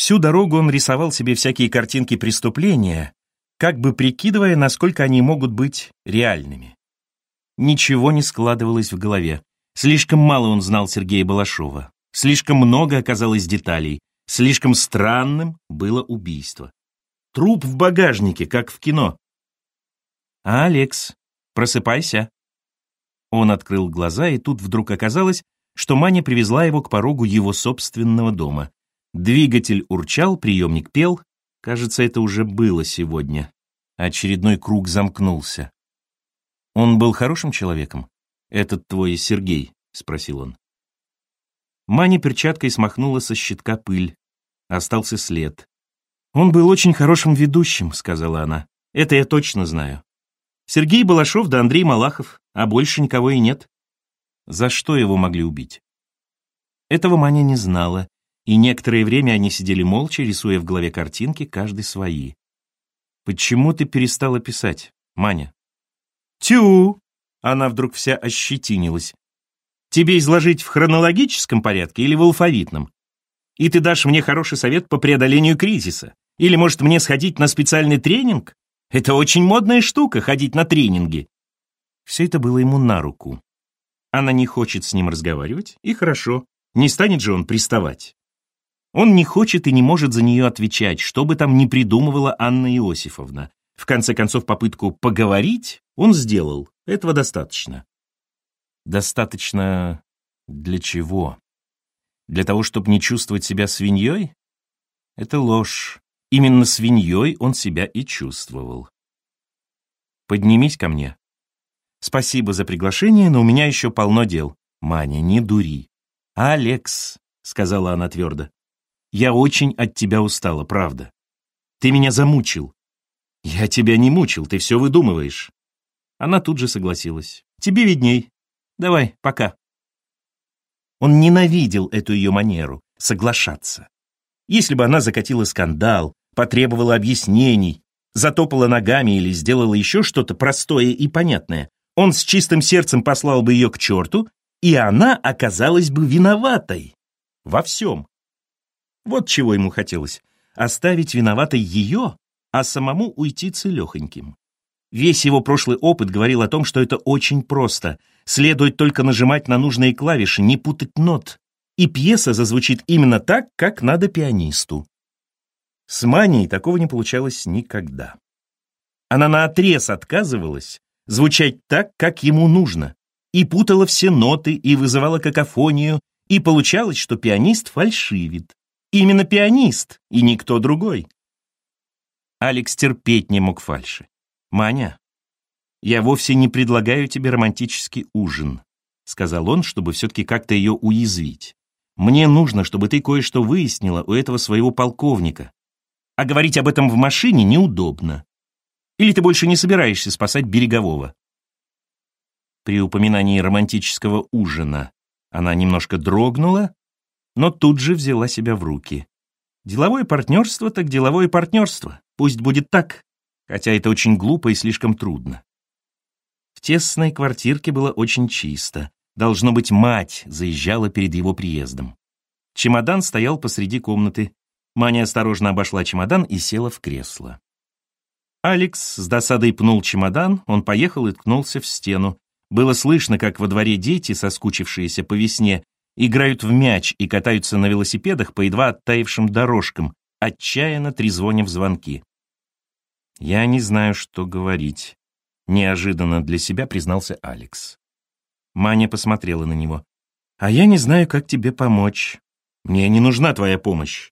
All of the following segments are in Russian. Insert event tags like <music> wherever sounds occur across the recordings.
Всю дорогу он рисовал себе всякие картинки преступления, как бы прикидывая, насколько они могут быть реальными. Ничего не складывалось в голове. Слишком мало он знал Сергея Балашова. Слишком много оказалось деталей. Слишком странным было убийство. Труп в багажнике, как в кино. «Алекс, просыпайся». Он открыл глаза, и тут вдруг оказалось, что Маня привезла его к порогу его собственного дома. Двигатель урчал, приемник пел. Кажется, это уже было сегодня. Очередной круг замкнулся. «Он был хорошим человеком? Этот твой Сергей?» — спросил он. Маня перчаткой смахнула со щитка пыль. Остался след. «Он был очень хорошим ведущим», — сказала она. «Это я точно знаю. Сергей Балашов да Андрей Малахов, а больше никого и нет. За что его могли убить? Этого Маня не знала, и некоторое время они сидели молча, рисуя в голове картинки, каждый свои. «Почему ты перестала писать, Маня?» «Тю!» — она вдруг вся ощетинилась. «Тебе изложить в хронологическом порядке или в алфавитном? И ты дашь мне хороший совет по преодолению кризиса? Или, может, мне сходить на специальный тренинг? Это очень модная штука — ходить на тренинги. Все это было ему на руку. Она не хочет с ним разговаривать, и хорошо, не станет же он приставать. Он не хочет и не может за нее отвечать, что бы там ни придумывала Анна Иосифовна. В конце концов, попытку поговорить он сделал. Этого достаточно. Достаточно для чего? Для того, чтобы не чувствовать себя свиньей? Это ложь. Именно свиньей он себя и чувствовал. «Поднимись ко мне». «Спасибо за приглашение, но у меня еще полно дел». «Маня, не дури». «Алекс», — сказала она твердо, — «я очень от тебя устала, правда. Ты меня замучил». «Я тебя не мучил, ты все выдумываешь». Она тут же согласилась. «Тебе видней. Давай, пока». Он ненавидел эту ее манеру — соглашаться. Если бы она закатила скандал, потребовала объяснений, затопала ногами или сделала еще что-то простое и понятное, он с чистым сердцем послал бы ее к черту, и она оказалась бы виноватой. Во всем. Вот чего ему хотелось. Оставить виноватой ее, а самому уйти целехоньким. Весь его прошлый опыт говорил о том, что это очень просто. Следует только нажимать на нужные клавиши, не путать нот. И пьеса зазвучит именно так, как надо пианисту. С Маней такого не получалось никогда. Она наотрез отказывалась звучать так, как ему нужно, и путала все ноты, и вызывала какофонию, и получалось, что пианист фальшивит. Именно пианист, и никто другой. Алекс терпеть не мог фальши. «Маня, я вовсе не предлагаю тебе романтический ужин», сказал он, чтобы все-таки как-то ее уязвить. «Мне нужно, чтобы ты кое-что выяснила у этого своего полковника, а говорить об этом в машине неудобно. Или ты больше не собираешься спасать Берегового?» При упоминании романтического ужина она немножко дрогнула, но тут же взяла себя в руки. Деловое партнерство так деловое партнерство. Пусть будет так, хотя это очень глупо и слишком трудно. В тесной квартирке было очень чисто. Должно быть, мать заезжала перед его приездом. Чемодан стоял посреди комнаты. Маня осторожно обошла чемодан и села в кресло. Алекс с досадой пнул чемодан, он поехал и ткнулся в стену. Было слышно, как во дворе дети, соскучившиеся по весне, играют в мяч и катаются на велосипедах по едва оттаившим дорожкам, отчаянно трезвоня в звонки. «Я не знаю, что говорить», — неожиданно для себя признался Алекс. Маня посмотрела на него. «А я не знаю, как тебе помочь. Мне не нужна твоя помощь.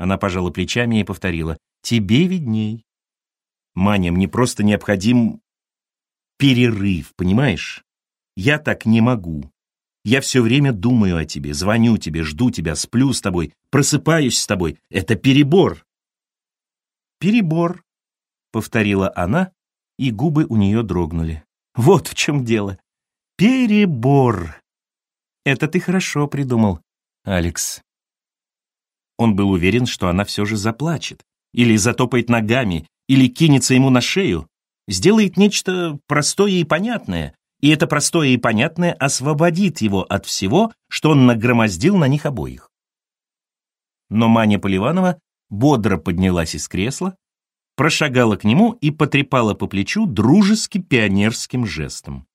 Она пожала плечами и повторила. «Тебе видней». «Маня, мне просто необходим перерыв, понимаешь? Я так не могу. Я все время думаю о тебе, звоню тебе, жду тебя, сплю с тобой, просыпаюсь с тобой. Это перебор». «Перебор», — повторила она, и губы у нее дрогнули. «Вот в чем дело. Перебор. Это ты хорошо придумал, Алекс. Он был уверен, что она все же заплачет, или затопает ногами, или кинется ему на шею, сделает нечто простое и понятное, и это простое и понятное освободит его от всего, что он нагромоздил на них обоих. Но Маня Поливанова бодро поднялась из кресла, прошагала к нему и потрепала по плечу дружески пионерским жестом.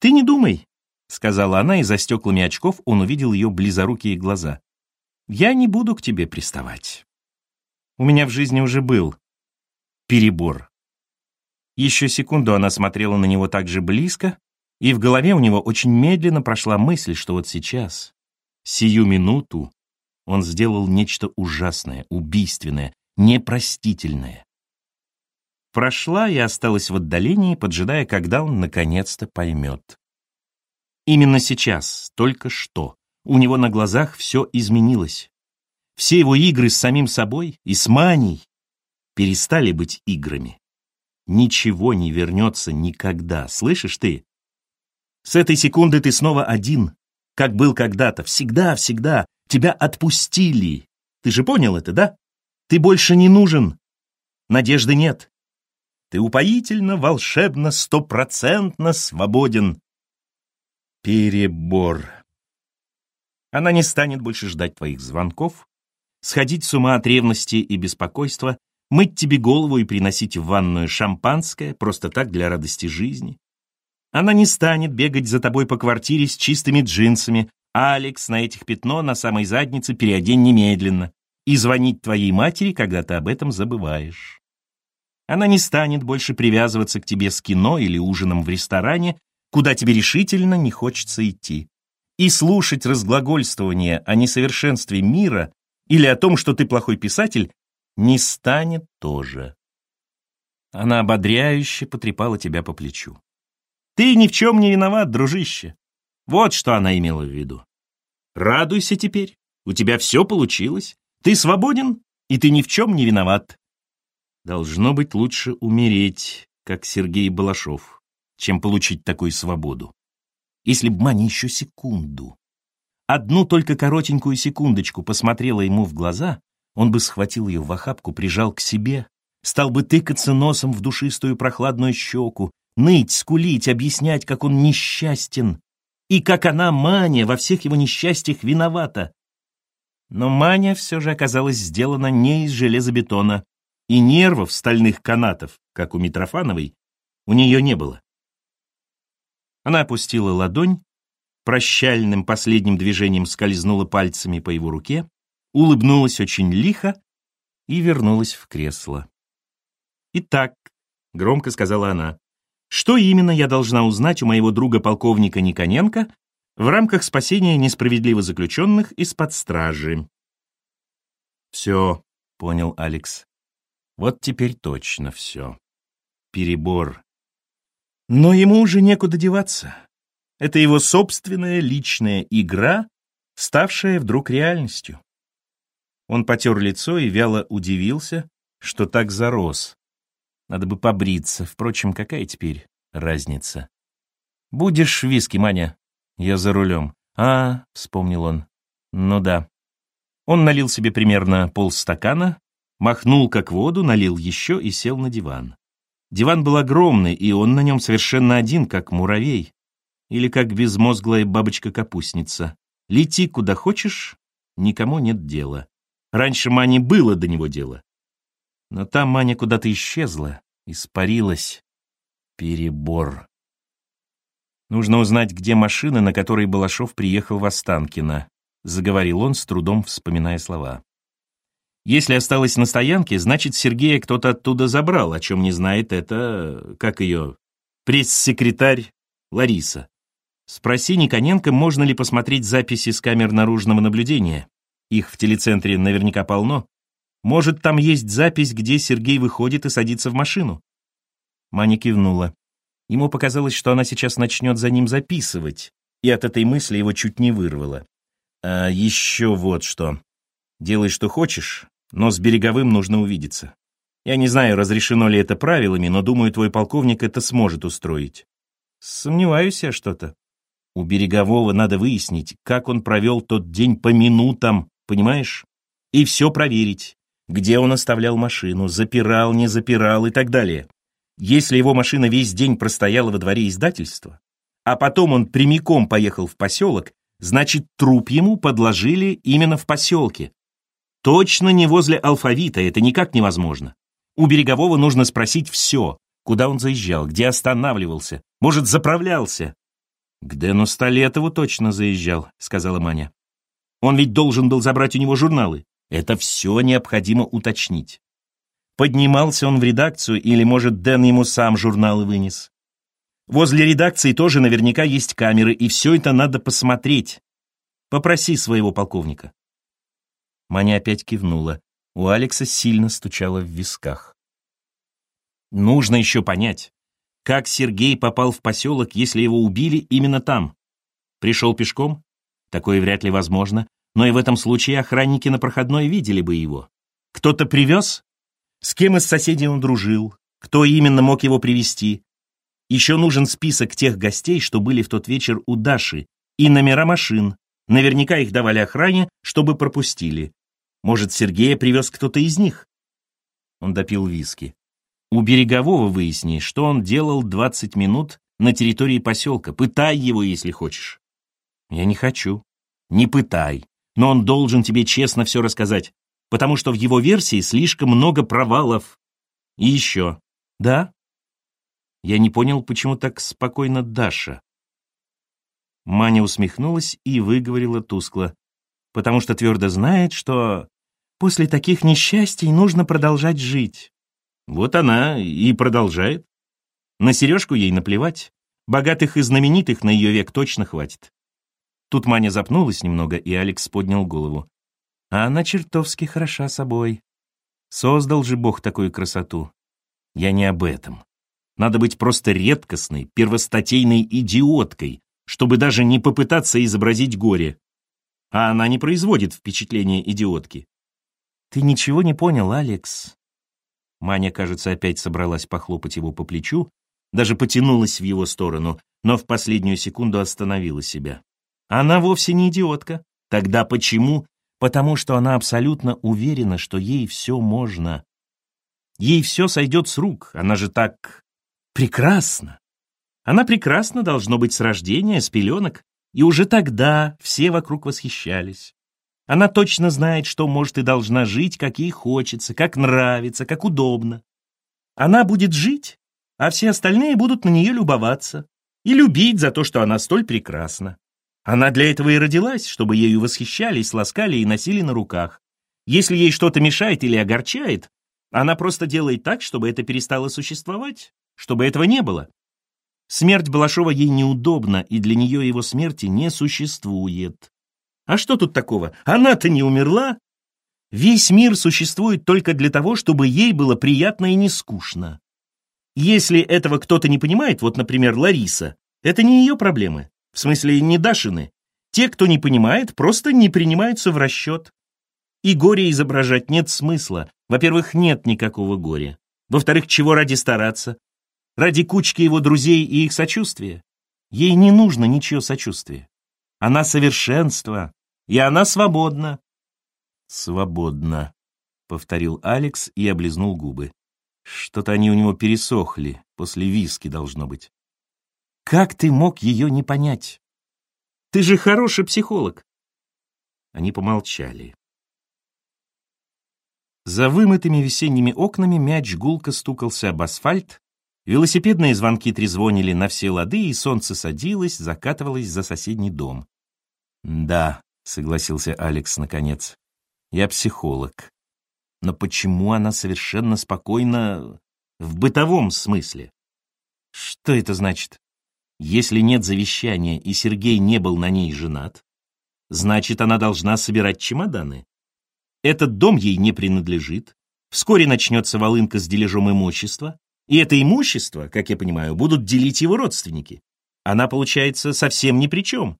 «Ты не думай», — сказала она, и за стеклами очков он увидел ее близорукие глаза. «Я не буду к тебе приставать. У меня в жизни уже был перебор». Еще секунду она смотрела на него так же близко, и в голове у него очень медленно прошла мысль, что вот сейчас, сию минуту, он сделал нечто ужасное, убийственное, непростительное. Прошла и осталась в отдалении, поджидая, когда он наконец-то поймет. Именно сейчас, только что, у него на глазах все изменилось. Все его игры с самим собой и с Маней перестали быть играми. Ничего не вернется никогда, слышишь ты? С этой секунды ты снова один, как был когда-то, всегда, всегда. Тебя отпустили. Ты же понял это, да? Ты больше не нужен. Надежды нет. Ты упоительно, волшебно, стопроцентно свободен. Перебор. Она не станет больше ждать твоих звонков, сходить с ума от ревности и беспокойства, мыть тебе голову и приносить в ванную шампанское просто так для радости жизни. Она не станет бегать за тобой по квартире с чистыми джинсами. «Алекс, на этих пятно на самой заднице переодень немедленно» и звонить твоей матери, когда ты об этом забываешь. Она не станет больше привязываться к тебе с кино или ужином в ресторане, куда тебе решительно не хочется идти. И слушать разглагольствование о несовершенстве мира или о том, что ты плохой писатель, не станет тоже. Она ободряюще потрепала тебя по плечу. Ты ни в чем не виноват, дружище. Вот что она имела в виду. Радуйся теперь, у тебя все получилось. Ты свободен, и ты ни в чем не виноват. Должно быть лучше умереть, как Сергей Балашов, чем получить такую свободу. Если б Маня еще секунду, одну только коротенькую секундочку посмотрела ему в глаза, он бы схватил ее в охапку, прижал к себе, стал бы тыкаться носом в душистую прохладную щеку, ныть, скулить, объяснять, как он несчастен, и как она, Маня, во всех его несчастьях виновата. Но Маня все же оказалась сделана не из железобетона, и нервов стальных канатов, как у Митрофановой, у нее не было. Она опустила ладонь, прощальным последним движением скользнула пальцами по его руке, улыбнулась очень лихо и вернулась в кресло. «Итак», — громко сказала она, — «что именно я должна узнать у моего друга полковника Никоненко в рамках спасения несправедливо заключенных из-под стражи. «Все», — понял Алекс. «Вот теперь точно все. Перебор. Но ему уже некуда деваться. Это его собственная личная игра, ставшая вдруг реальностью. Он потер лицо и вяло удивился, что так зарос. Надо бы побриться. Впрочем, какая теперь разница? «Будешь виски, Маня?» Я за рулем. А, вспомнил он. Ну да. Он налил себе примерно полстакана, махнул как воду, налил еще и сел на диван. Диван был огромный, и он на нем совершенно один, как муравей. Или как безмозглая бабочка-капустница. Лети куда хочешь, никому нет дела. Раньше Мане было до него дело. Но там Маня куда-то исчезла, испарилась. Перебор. Нужно узнать, где машина, на которой Балашов приехал в Останкино, заговорил он, с трудом вспоминая слова. Если осталось на стоянке, значит, Сергея кто-то оттуда забрал, о чем не знает это, как ее, пресс-секретарь Лариса. Спроси Никоненко, можно ли посмотреть записи с камер наружного наблюдения. Их в телецентре наверняка полно. Может, там есть запись, где Сергей выходит и садится в машину? Маня кивнула. Ему показалось, что она сейчас начнет за ним записывать, и от этой мысли его чуть не вырвало. А еще вот что. Делай, что хочешь, но с Береговым нужно увидеться. Я не знаю, разрешено ли это правилами, но думаю, твой полковник это сможет устроить. Сомневаюсь я что-то. У Берегового надо выяснить, как он провел тот день по минутам, понимаешь? И все проверить. Где он оставлял машину, запирал, не запирал и так далее. Если его машина весь день простояла во дворе издательства, а потом он прямиком поехал в поселок, значит, труп ему подложили именно в поселке. Точно не возле алфавита, это никак невозможно. У Берегового нужно спросить все. Куда он заезжал, где останавливался, может, заправлялся. К Дэну Столетову точно заезжал, сказала Маня. Он ведь должен был забрать у него журналы. Это все необходимо уточнить. Поднимался он в редакцию, или, может, Дэн ему сам журналы вынес. Возле редакции тоже наверняка есть камеры, и все это надо посмотреть. Попроси своего полковника. Маня опять кивнула. У Алекса сильно стучало в висках. Нужно еще понять, как Сергей попал в поселок, если его убили именно там. Пришел пешком? Такое вряд ли возможно, но и в этом случае охранники на проходной видели бы его. Кто-то привез? С кем из соседей он дружил? Кто именно мог его привести? Еще нужен список тех гостей, что были в тот вечер у Даши, и номера машин. Наверняка их давали охране, чтобы пропустили. Может, Сергея привез кто-то из них? Он допил виски. У Берегового выясни, что он делал 20 минут на территории поселка. Пытай его, если хочешь. Я не хочу. Не пытай. Но он должен тебе честно все рассказать, потому что в его версии слишком много провалов. И еще. Да? Я не понял, почему так спокойно Даша. Маня усмехнулась и выговорила тускло, потому что твердо знает, что после таких несчастий нужно продолжать жить. Вот она и продолжает. На сережку ей наплевать. Богатых и знаменитых на ее век точно хватит. Тут Маня запнулась немного, и Алекс поднял голову. А она чертовски хороша собой. Создал же Бог такую красоту. Я не об этом. Надо быть просто редкостной, первостатейной идиоткой, чтобы даже не попытаться изобразить горе. А она не производит впечатления идиотки. Ты ничего не понял, Алекс. Маня, кажется, опять собралась похлопать его по плечу, даже потянулась в его сторону, но в последнюю секунду остановила себя. Она вовсе не идиотка. Тогда почему? Потому что она абсолютно уверена, что ей все можно. Ей все сойдет с рук, она же так прекрасна. Она прекрасна, должно быть, с рождения, с пеленок, и уже тогда все вокруг восхищались. Она точно знает, что может и должна жить, как ей хочется, как нравится, как удобно. Она будет жить, а все остальные будут на нее любоваться и любить за то, что она столь прекрасна. Она для этого и родилась, чтобы ею восхищались, ласкали и носили на руках. Если ей что-то мешает или огорчает, она просто делает так, чтобы это перестало существовать, чтобы этого не было. Смерть Балашова ей неудобна, и для нее его смерти не существует. А что тут такого? Она-то не умерла. Весь мир существует только для того, чтобы ей было приятно и не скучно. Если этого кто-то не понимает, вот, например, Лариса, это не ее проблемы, в смысле не Дашины. Те, кто не понимает, просто не принимаются в расчет. И горе изображать нет смысла. Во-первых, нет никакого горя. Во-вторых, чего ради стараться? Ради кучки его друзей и их сочувствия? Ей не нужно ничего сочувствия. Она совершенство, и она свободна. Свободна, повторил Алекс и облизнул губы. Что-то они у него пересохли, после виски должно быть. Как ты мог ее не понять? Ты же хороший психолог. Они помолчали. За вымытыми весенними окнами мяч гулко стукался об асфальт, велосипедные звонки трезвонили на все лады, и солнце садилось, закатывалось за соседний дом. Да, согласился Алекс наконец. Я психолог. Но почему она совершенно спокойна в бытовом смысле? Что это значит? Если нет завещания и Сергей не был на ней женат, значит, она должна собирать чемоданы. Этот дом ей не принадлежит. Вскоре начнется волынка с дележом имущества, и это имущество, как я понимаю, будут делить его родственники. Она, получается, совсем ни при чем.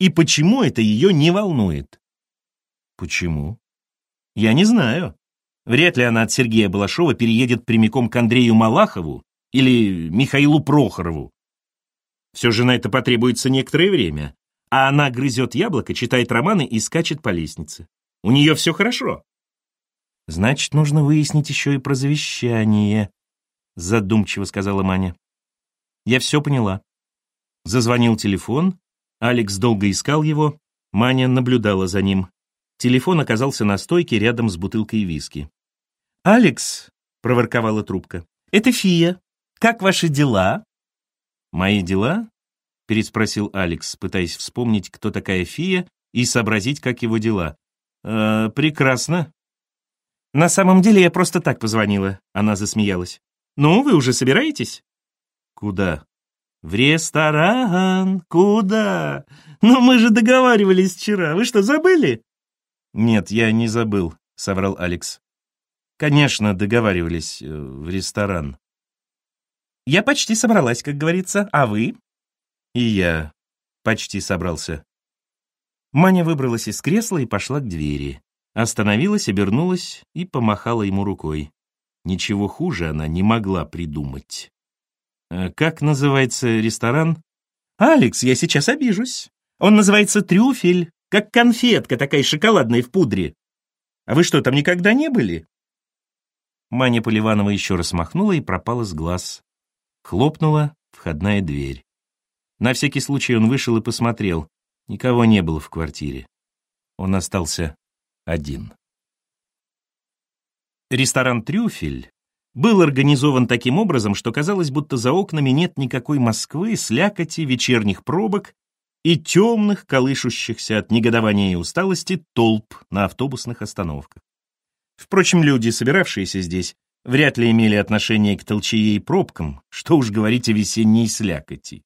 И почему это ее не волнует? Почему? Я не знаю. Вряд ли она от Сергея Балашова переедет прямиком к Андрею Малахову или Михаилу Прохорову. Все же на это потребуется некоторое время. А она грызет яблоко, читает романы и скачет по лестнице. У нее все хорошо. Значит, нужно выяснить еще и про завещание, задумчиво сказала Маня. Я все поняла. Зазвонил телефон, Алекс долго искал его, Маня наблюдала за ним. Телефон оказался на стойке рядом с бутылкой виски. «Алекс», — проворковала трубка, — «это Фия. Как ваши дела?» «Мои дела?» — переспросил Алекс, пытаясь вспомнить, кто такая Фия, и сообразить, как его дела. «Э, «Прекрасно». «На самом деле я просто так позвонила», — она засмеялась. «Ну, вы уже собираетесь?» «Куда?» «В ресторан? Куда? Ну, мы же договаривались вчера. Вы что, забыли?» «Нет, я не забыл», — соврал Алекс. «Конечно, договаривались э, в ресторан». «Я почти собралась, как говорится. А вы?» «И я почти собрался». Маня выбралась из кресла и пошла к двери. Остановилась, обернулась и помахала ему рукой. Ничего хуже она не могла придумать. «Э, «Как называется ресторан?» «Алекс, я сейчас обижусь. Он называется «Трюфель». Как конфетка такая шоколадная в пудре. А вы что, там никогда не были?» Маня Поливанова еще раз махнула и пропала с глаз. Хлопнула входная дверь. На всякий случай он вышел и посмотрел. Никого не было в квартире. Он остался один. Ресторан «Трюфель» был организован таким образом, что казалось, будто за окнами нет никакой Москвы, слякоти, вечерних пробок и темных, колышущихся от негодования и усталости толп на автобусных остановках. Впрочем, люди, собиравшиеся здесь, вряд ли имели отношение к толчее и пробкам, что уж говорить о весенней слякоти.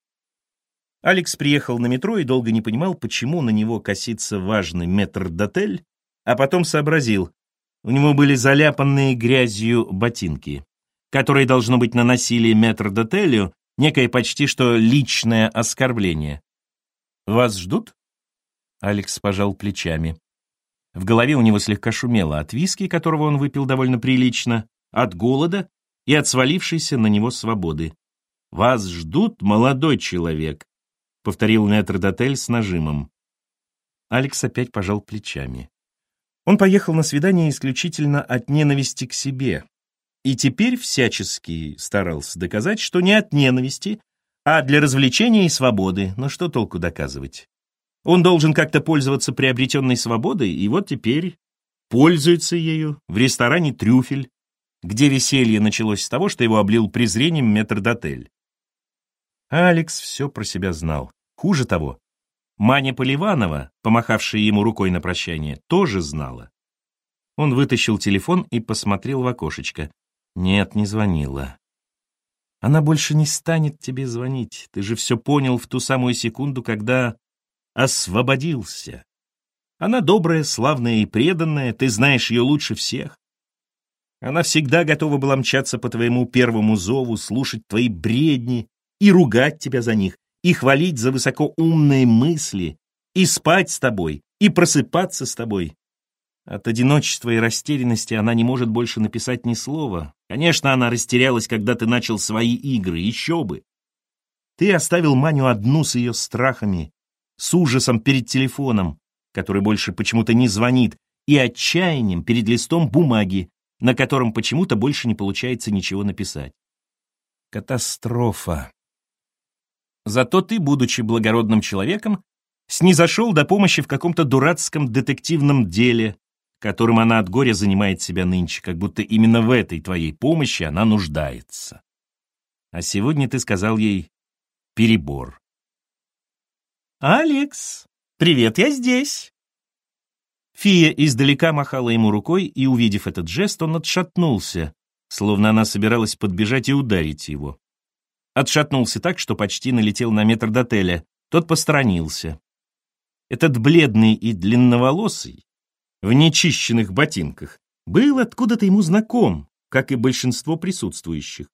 Алекс приехал на метро и долго не понимал, почему на него косится важный метрдотель, а потом сообразил, у него были заляпанные грязью ботинки, которые, должно быть, наносили метрдотелю некое почти что личное оскорбление. «Вас ждут?» Алекс пожал плечами. В голове у него слегка шумело от виски, которого он выпил довольно прилично, от голода и от свалившейся на него свободы. «Вас ждут, молодой человек», — повторил метрдотель с нажимом. Алекс опять пожал плечами. Он поехал на свидание исключительно от ненависти к себе, и теперь всячески старался доказать, что не от ненависти, а для развлечения и свободы, но что толку доказывать? Он должен как-то пользоваться приобретенной свободой, и вот теперь пользуется ею в ресторане «Трюфель», где веселье началось с того, что его облил презрением метрдотель. Алекс все про себя знал. Хуже того, Маня Поливанова, помахавшая ему рукой на прощание, тоже знала. Он вытащил телефон и посмотрел в окошечко. Нет, не звонила. Она больше не станет тебе звонить. Ты же все понял в ту самую секунду, когда освободился. Она добрая, славная и преданная, ты знаешь ее лучше всех. Она всегда готова была мчаться по твоему первому зову, слушать твои бредни и ругать тебя за них, и хвалить за высокоумные мысли, и спать с тобой, и просыпаться с тобой. От одиночества и растерянности она не может больше написать ни слова. Конечно, она растерялась, когда ты начал свои игры, еще бы. Ты оставил Маню одну с ее страхами, с ужасом перед телефоном, который больше почему-то не звонит, и отчаянием перед листом бумаги, на котором почему-то больше не получается ничего написать. Катастрофа. Зато ты, будучи благородным человеком, снизошел до помощи в каком-то дурацком детективном деле, которым она от горя занимает себя нынче, как будто именно в этой твоей помощи она нуждается. А сегодня ты сказал ей «перебор». «Алекс, привет, я здесь!» Фия издалека махала ему рукой, и, увидев этот жест, он отшатнулся, словно она собиралась подбежать и ударить его. Отшатнулся так, что почти налетел на метр до отеля. Тот посторонился. Этот бледный и длинноволосый, в нечищенных ботинках, был откуда-то ему знаком, как и большинство присутствующих.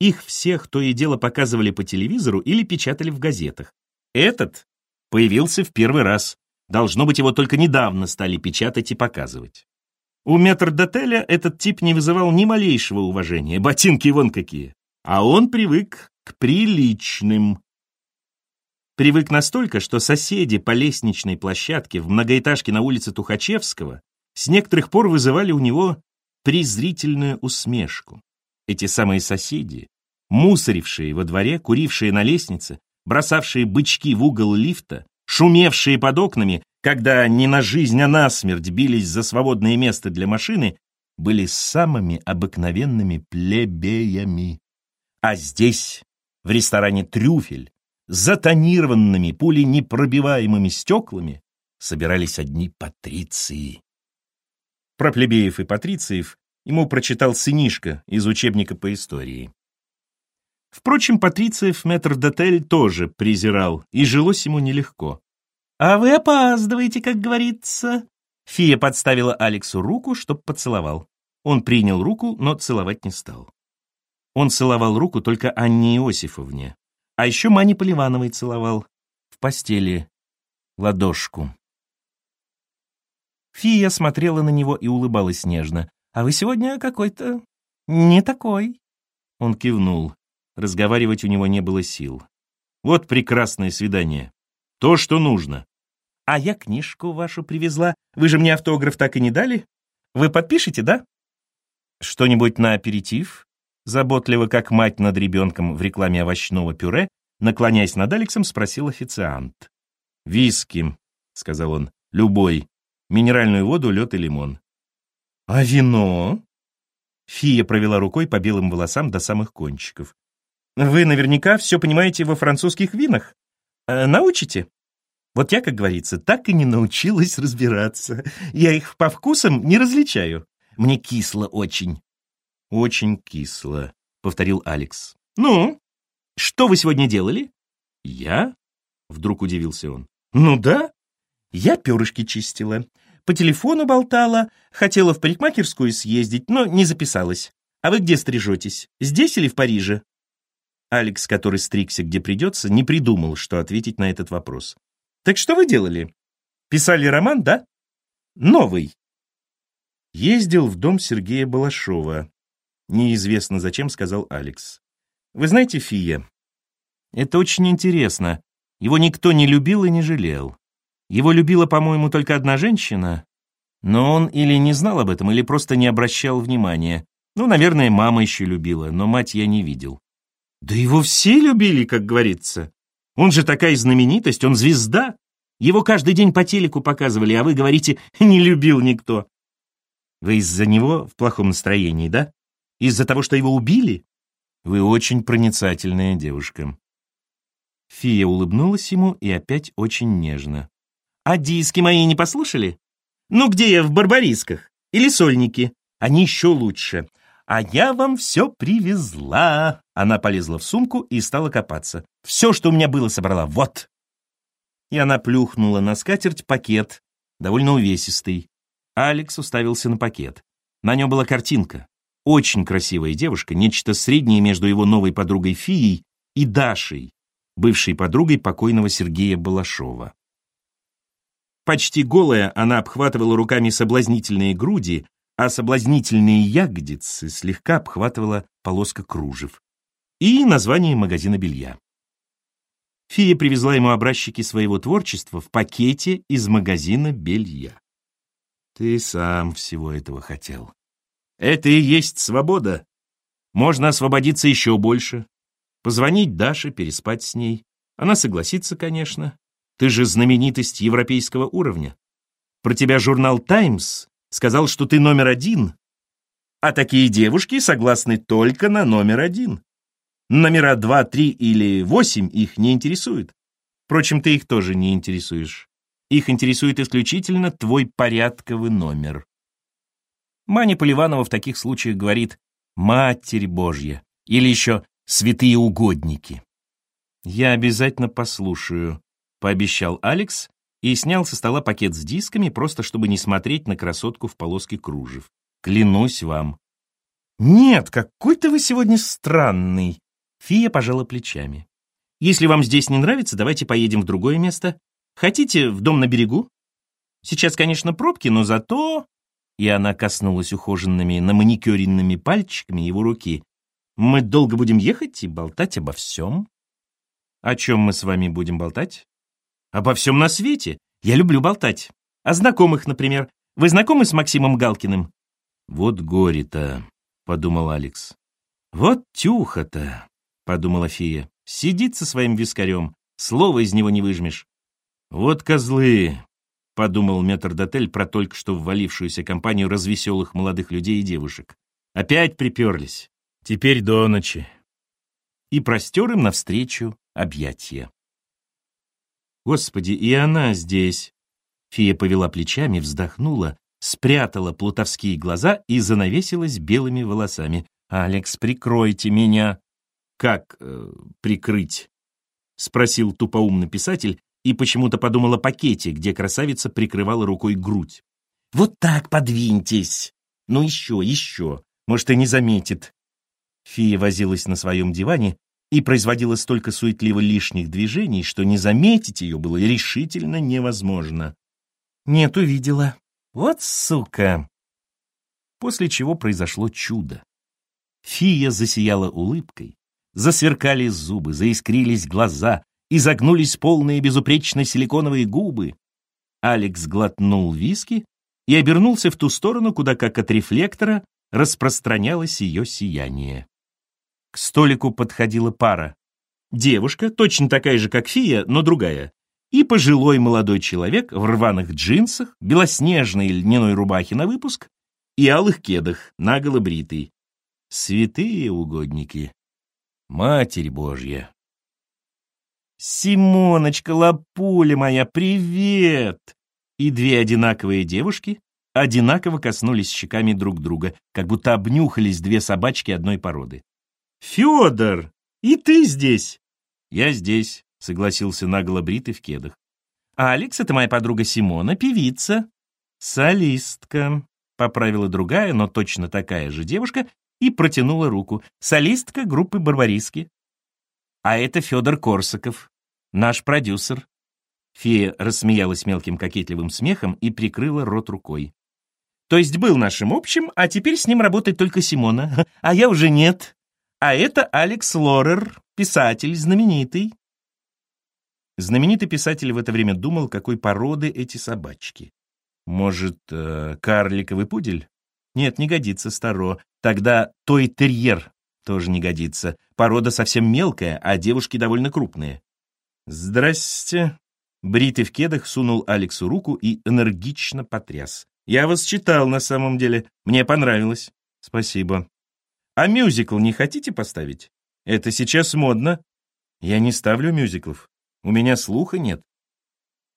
Их всех то и дело показывали по телевизору или печатали в газетах. Этот появился в первый раз. Должно быть, его только недавно стали печатать и показывать. У метрдотеля этот тип не вызывал ни малейшего уважения, ботинки вон какие. А он привык к приличным. Привык настолько, что соседи по лестничной площадке в многоэтажке на улице Тухачевского с некоторых пор вызывали у него презрительную усмешку. Эти самые соседи, мусорившие во дворе, курившие на лестнице, бросавшие бычки в угол лифта, шумевшие под окнами, когда не на жизнь, а на смерть бились за свободное место для машины, были самыми обыкновенными плебеями. А здесь, в ресторане «Трюфель», за тонированными, пуленепробиваемыми стеклами, собирались одни патриции. Про плебеев и патрициев ему прочитал сынишка из учебника по истории. Впрочем, патрициев метрдотель тоже презирал, и жилось ему нелегко. «А вы опаздываете, как говорится». Фия подставила Алексу руку, чтоб поцеловал. Он принял руку, но целовать не стал. Он целовал руку только Анне Иосифовне, а еще Мане Поливановой целовал. В постели. Ладошку. Фия смотрела на него и улыбалась нежно. «А вы сегодня какой-то... не такой». Он кивнул. Разговаривать у него не было сил. «Вот прекрасное свидание. То, что нужно». «А я книжку вашу привезла. Вы же мне автограф так и не дали? Вы подпишете, да?» «Что-нибудь на аперитив?» Заботливо, как мать над ребенком в рекламе овощного пюре, наклоняясь над Алексом, спросил официант. «Виски», — сказал он, — «любой минеральную воду, лед и лимон. «А вино?» Фия провела рукой по белым волосам до самых кончиков. «Вы наверняка все понимаете во французских винах. Э, научите?» Вот я, как говорится, так и не научилась разбираться. Я их по вкусам не различаю. Мне кисло очень. Очень кисло, повторил Алекс. Ну, что вы сегодня делали? Я? Вдруг удивился он. Ну да, я перышки чистила, по телефону болтала, хотела в парикмахерскую съездить, но не записалась. А вы где стрижетесь? Здесь или в Париже? Алекс, который стригся где придется, не придумал, что ответить на этот вопрос. Так что вы делали? Писали роман, да? Новый. Ездил в дом Сергея Балашова. Неизвестно зачем, сказал Алекс. Вы знаете, Фия, это очень интересно. Его никто не любил и не жалел. Его любила, по-моему, только одна женщина, но он или не знал об этом, или просто не обращал внимания. Ну, наверное, мама еще любила, но мать я не видел. Да его все любили, как говорится. Он же такая знаменитость, он звезда. Его каждый день по телеку показывали, а вы говорите, не любил никто. Вы из-за него в плохом настроении, да? Из-за того, что его убили? Вы очень проницательная девушка. Фия улыбнулась ему и опять очень нежно. А диски мои не послушали? Ну где я, в Барбарисках? Или сольники? Они еще лучше. А я вам все привезла. Она полезла в сумку и стала копаться. Все, что у меня было, собрала. Вот. И она плюхнула на скатерть пакет, довольно увесистый. Алекс уставился на пакет. На нем была картинка. Очень красивая девушка, нечто среднее между его новой подругой Фией и Дашей, бывшей подругой покойного Сергея Балашова. Почти голая, она обхватывала руками соблазнительные груди, а соблазнительные ягодицы слегка обхватывала полоска кружев. И название магазина белья. Фия привезла ему образчики своего творчества в пакете из магазина белья. Ты сам всего этого хотел. Это и есть свобода. Можно освободиться еще больше. Позвонить Даше, переспать с ней. Она согласится, конечно. Ты же знаменитость европейского уровня. Про тебя журнал «Таймс» сказал, что ты номер один, а такие девушки согласны только на номер один. Номера два, три или восемь их не интересуют. Впрочем, ты их тоже не интересуешь. Их интересует исключительно твой порядковый номер. Маня Поливанова в таких случаях говорит «Матерь Божья» или еще «Святые угодники». Я обязательно послушаю — пообещал Алекс и снял со стола пакет с дисками, просто чтобы не смотреть на красотку в полоске кружев. «Клянусь вам». «Нет, какой-то вы сегодня странный!» Фия пожала плечами. «Если вам здесь не нравится, давайте поедем в другое место. Хотите в дом на берегу? Сейчас, конечно, пробки, но зато...» И она коснулась ухоженными, наманикюренными пальчиками его руки. «Мы долго будем ехать и болтать обо всем?» «О чем мы с вами будем болтать?» Обо всем на свете. Я люблю болтать. О знакомых, например. Вы знакомы с Максимом Галкиным? Вот горе-то, подумал Алекс. Вот тюха-то, подумала фея. Сидит со своим вискарем, слова из него не выжмешь. Вот козлы. подумал метрдотель про только что ввалившуюся компанию развеселых молодых людей и девушек. Опять приперлись. Теперь до ночи. И простер им навстречу объятия. Господи, и она здесь. Фия повела плечами, вздохнула, спрятала плутовские глаза и занавесилась белыми волосами. «Алекс, прикройте меня!» «Как э, прикрыть?» — спросил тупоумный писатель и почему-то подумал о пакете, где красавица прикрывала рукой грудь. «Вот так подвиньтесь! Ну еще, еще! Может, и не заметит!» Фия возилась на своем диване и производила столько суетливо лишних движений, что не заметить ее было решительно невозможно. «Нет, увидела. Вот сука!» После чего произошло чудо. Фия засияла улыбкой, засверкали зубы, заискрились глаза, изогнулись полные безупречно силиконовые губы. Алекс глотнул виски и обернулся в ту сторону, куда, как от рефлектора, распространялось ее сияние. К столику подходила пара. Девушка, точно такая же, как Фия, но другая, и пожилой молодой человек в рваных джинсах, белоснежной льняной рубахе на выпуск и алых кедах, наголо бритый. Святые угодники. Матерь Божья. «Симоночка, лапуля моя, привет!» И две одинаковые девушки одинаково коснулись щеками друг друга, как будто обнюхались две собачки одной породы. «Федор, и ты здесь?» «Я здесь», — согласился нагло бритый в кедах. «А Алекс — это моя подруга Симона, певица». «Солистка», — поправила другая, но точно такая же девушка, и протянула руку. «Солистка группы «Барбариски». «А это Федор Корсаков, наш продюсер». Фея рассмеялась мелким кокетливым смехом и прикрыла рот рукой. «То есть был нашим общим, а теперь с ним работает только Симона, <laughs> а я уже нет. А это Алекс Лорер, писатель знаменитый». Знаменитый писатель в это время думал, какой породы эти собачки. Может, э, карликовый пудель? Нет, не годится старо. Тогда той-терьер тоже не годится. Порода совсем мелкая, а девушки довольно крупные. «Здрасте». Бритый в кедах сунул Алексу руку и энергично потряс. «Я вас читал на самом деле. Мне понравилось». «Спасибо». «А мюзикл не хотите поставить? Это сейчас модно». «Я не ставлю мюзиклов. У меня слуха нет».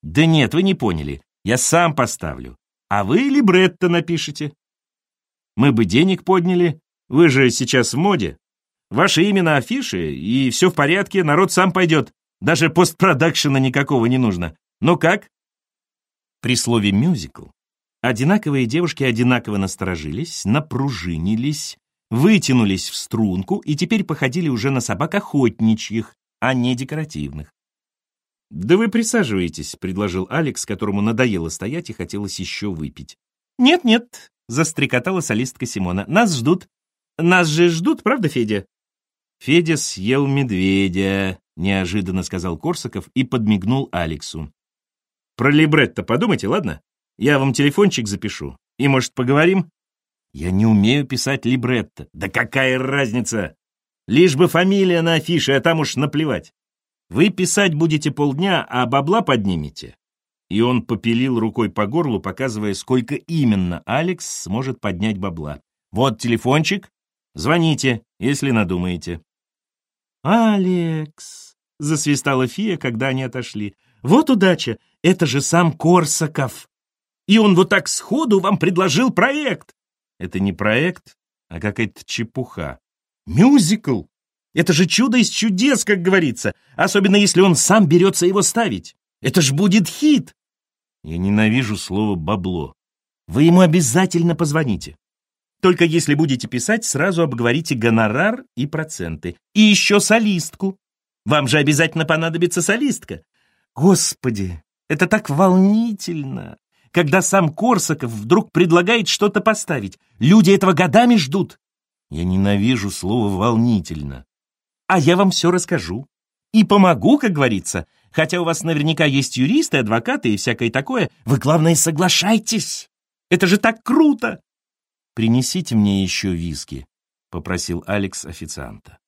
«Да нет, вы не поняли. Я сам поставлю. А вы либретто напишите. Мы бы денег подняли. Вы же сейчас в моде. Ваше имя на афише, и все в порядке, народ сам пойдет. Даже постпродакшена никакого не нужно. Ну как? При слове «мюзикл» одинаковые девушки одинаково насторожились, напружинились, вытянулись в струнку и теперь походили уже на собак охотничьих, а не декоративных. «Да вы присаживайтесь», — предложил Алекс, которому надоело стоять и хотелось еще выпить. «Нет-нет», — застрекотала солистка Симона, — «нас ждут. Нас же ждут, правда, Федя?» «Федя съел медведя», — неожиданно сказал Корсаков и подмигнул Алексу. «Про либретто подумайте, ладно? Я вам телефончик запишу. И, может, поговорим?» «Я не умею писать либретто». «Да какая разница? Лишь бы фамилия на афише, а там уж наплевать. Вы писать будете полдня, а бабла поднимете. И он попилил рукой по горлу, показывая, сколько именно Алекс сможет поднять бабла. Вот телефончик. Звоните, если надумаете. «Алекс!» — засвистала фия, когда они отошли. «Вот удача! Это же сам Корсаков! И он вот так сходу вам предложил проект!» «Это не проект, а какая-то чепуха. Мюзикл! Это же чудо из чудес, как говорится, особенно если он сам берется его ставить. Это ж будет хит. Я ненавижу слово «бабло». Вы ему обязательно позвоните. Только если будете писать, сразу обговорите гонорар и проценты. И еще солистку. Вам же обязательно понадобится солистка. Господи, это так волнительно, когда сам Корсаков вдруг предлагает что-то поставить. Люди этого годами ждут. Я ненавижу слово «волнительно» а я вам все расскажу. И помогу, как говорится. Хотя у вас наверняка есть юристы, адвокаты и всякое такое. Вы, главное, соглашайтесь. Это же так круто!» «Принесите мне еще виски», — попросил Алекс официанта.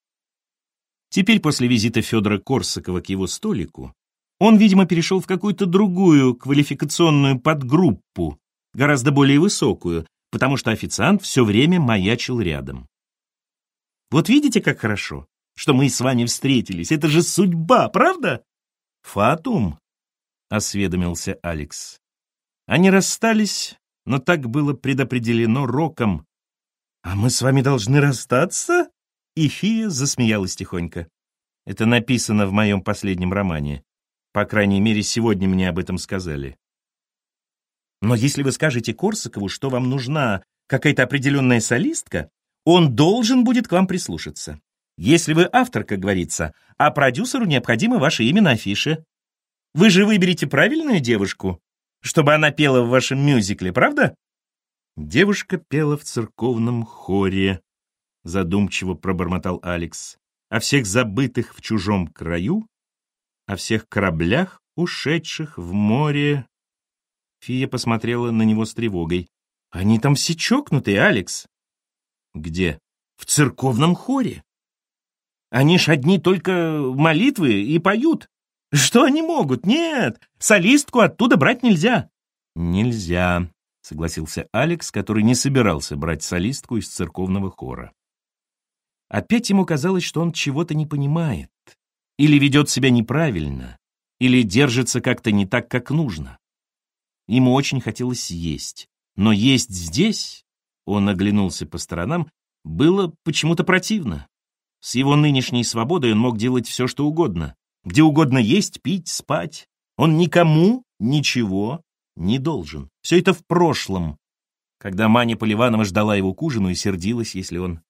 Теперь, после визита Федора Корсакова к его столику, Он, видимо, перешел в какую-то другую квалификационную подгруппу, гораздо более высокую, потому что официант все время маячил рядом. Вот видите, как хорошо, что мы с вами встретились. Это же судьба, правда? Фатум, — осведомился Алекс. Они расстались, но так было предопределено роком. «А мы с вами должны расстаться?» И Фия засмеялась тихонько. «Это написано в моем последнем романе. По крайней мере, сегодня мне об этом сказали. Но если вы скажете Корсакову, что вам нужна какая-то определенная солистка, он должен будет к вам прислушаться. Если вы автор, как говорится, а продюсеру необходимо ваше имя на афише. Вы же выберете правильную девушку, чтобы она пела в вашем мюзикле, правда? Девушка пела в церковном хоре, задумчиво пробормотал Алекс, о всех забытых в чужом краю о всех кораблях, ушедших в море. Фия посмотрела на него с тревогой. «Они там все чокнутые, Алекс!» «Где?» «В церковном хоре!» «Они ж одни только молитвы и поют!» «Что они могут? Нет! Солистку оттуда брать нельзя!» «Нельзя», — согласился Алекс, который не собирался брать солистку из церковного хора. Опять ему казалось, что он чего-то не понимает или ведет себя неправильно, или держится как-то не так, как нужно. Ему очень хотелось есть, но есть здесь, он оглянулся по сторонам, было почему-то противно. С его нынешней свободой он мог делать все, что угодно. Где угодно есть, пить, спать. Он никому ничего не должен. Все это в прошлом, когда Маня Поливанова ждала его к ужину и сердилась, если он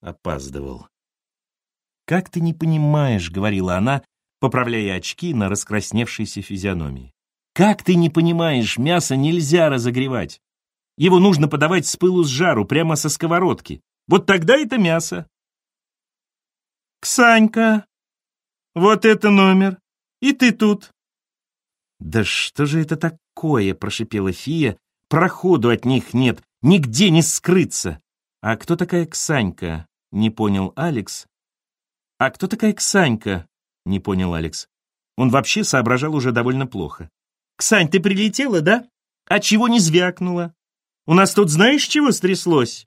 опаздывал. «Как ты не понимаешь», — говорила она, поправляя очки на раскрасневшейся физиономии. «Как ты не понимаешь, мясо нельзя разогревать. Его нужно подавать с пылу с жару, прямо со сковородки. Вот тогда это мясо». «Ксанька, вот это номер. И ты тут». «Да что же это такое?» — прошипела фия. «Проходу от них нет, нигде не скрыться». «А кто такая Ксанька?» — не понял Алекс, «А кто такая Ксанька?» — не понял Алекс. Он вообще соображал уже довольно плохо. «Ксань, ты прилетела, да? А чего не звякнула? У нас тут знаешь, чего стряслось?»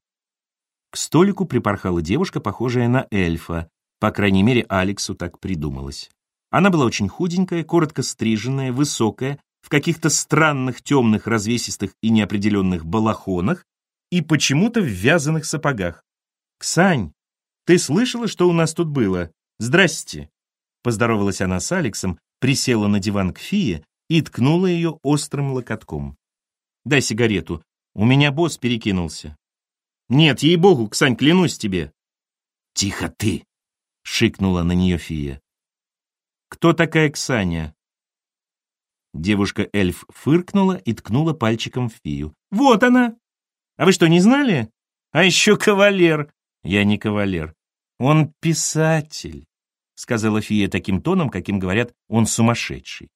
К столику припорхала девушка, похожая на эльфа. По крайней мере, Алексу так придумалось. Она была очень худенькая, коротко стриженная, высокая, в каких-то странных темных, развесистых и неопределенных балахонах и почему-то в вязаных сапогах. «Ксань, ты слышала, что у нас тут было? Здрасте!» Поздоровалась она с Алексом, присела на диван к Фие и ткнула ее острым локотком. «Дай сигарету. У меня босс перекинулся». «Нет, ей-богу, Ксань, клянусь тебе». «Тихо ты!» — шикнула на нее Фия. «Кто такая Ксаня?» Девушка-эльф фыркнула и ткнула пальчиком в Фию. «Вот она! А вы что, не знали? А еще кавалер! Я не кавалер. Он писатель, сказала фия таким тоном, каким говорят, он сумасшедший.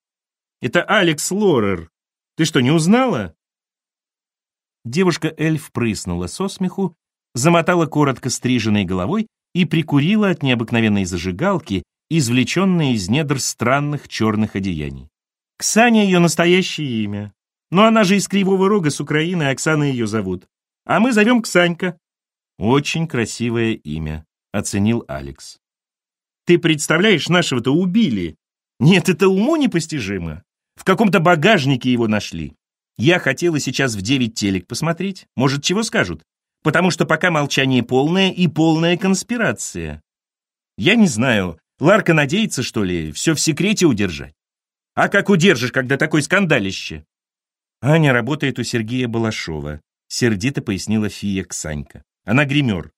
Это Алекс Лорер. Ты что, не узнала? Девушка-эльф прыснула со смеху, замотала коротко стриженной головой и прикурила от необыкновенной зажигалки, извлеченной из недр странных черных одеяний. Ксаня ее настоящее имя. Но она же из Кривого Рога с Украины, Оксана ее зовут. А мы зовем Ксанька. «Очень красивое имя», — оценил Алекс. «Ты представляешь, нашего-то убили. Нет, это уму непостижимо. В каком-то багажнике его нашли. Я хотела сейчас в девять телек посмотреть. Может, чего скажут? Потому что пока молчание полное и полная конспирация. Я не знаю, Ларка надеется, что ли, все в секрете удержать? А как удержишь, когда такое скандалище?» Аня работает у Сергея Балашова, сердито пояснила Фия Ксанька. Она гример.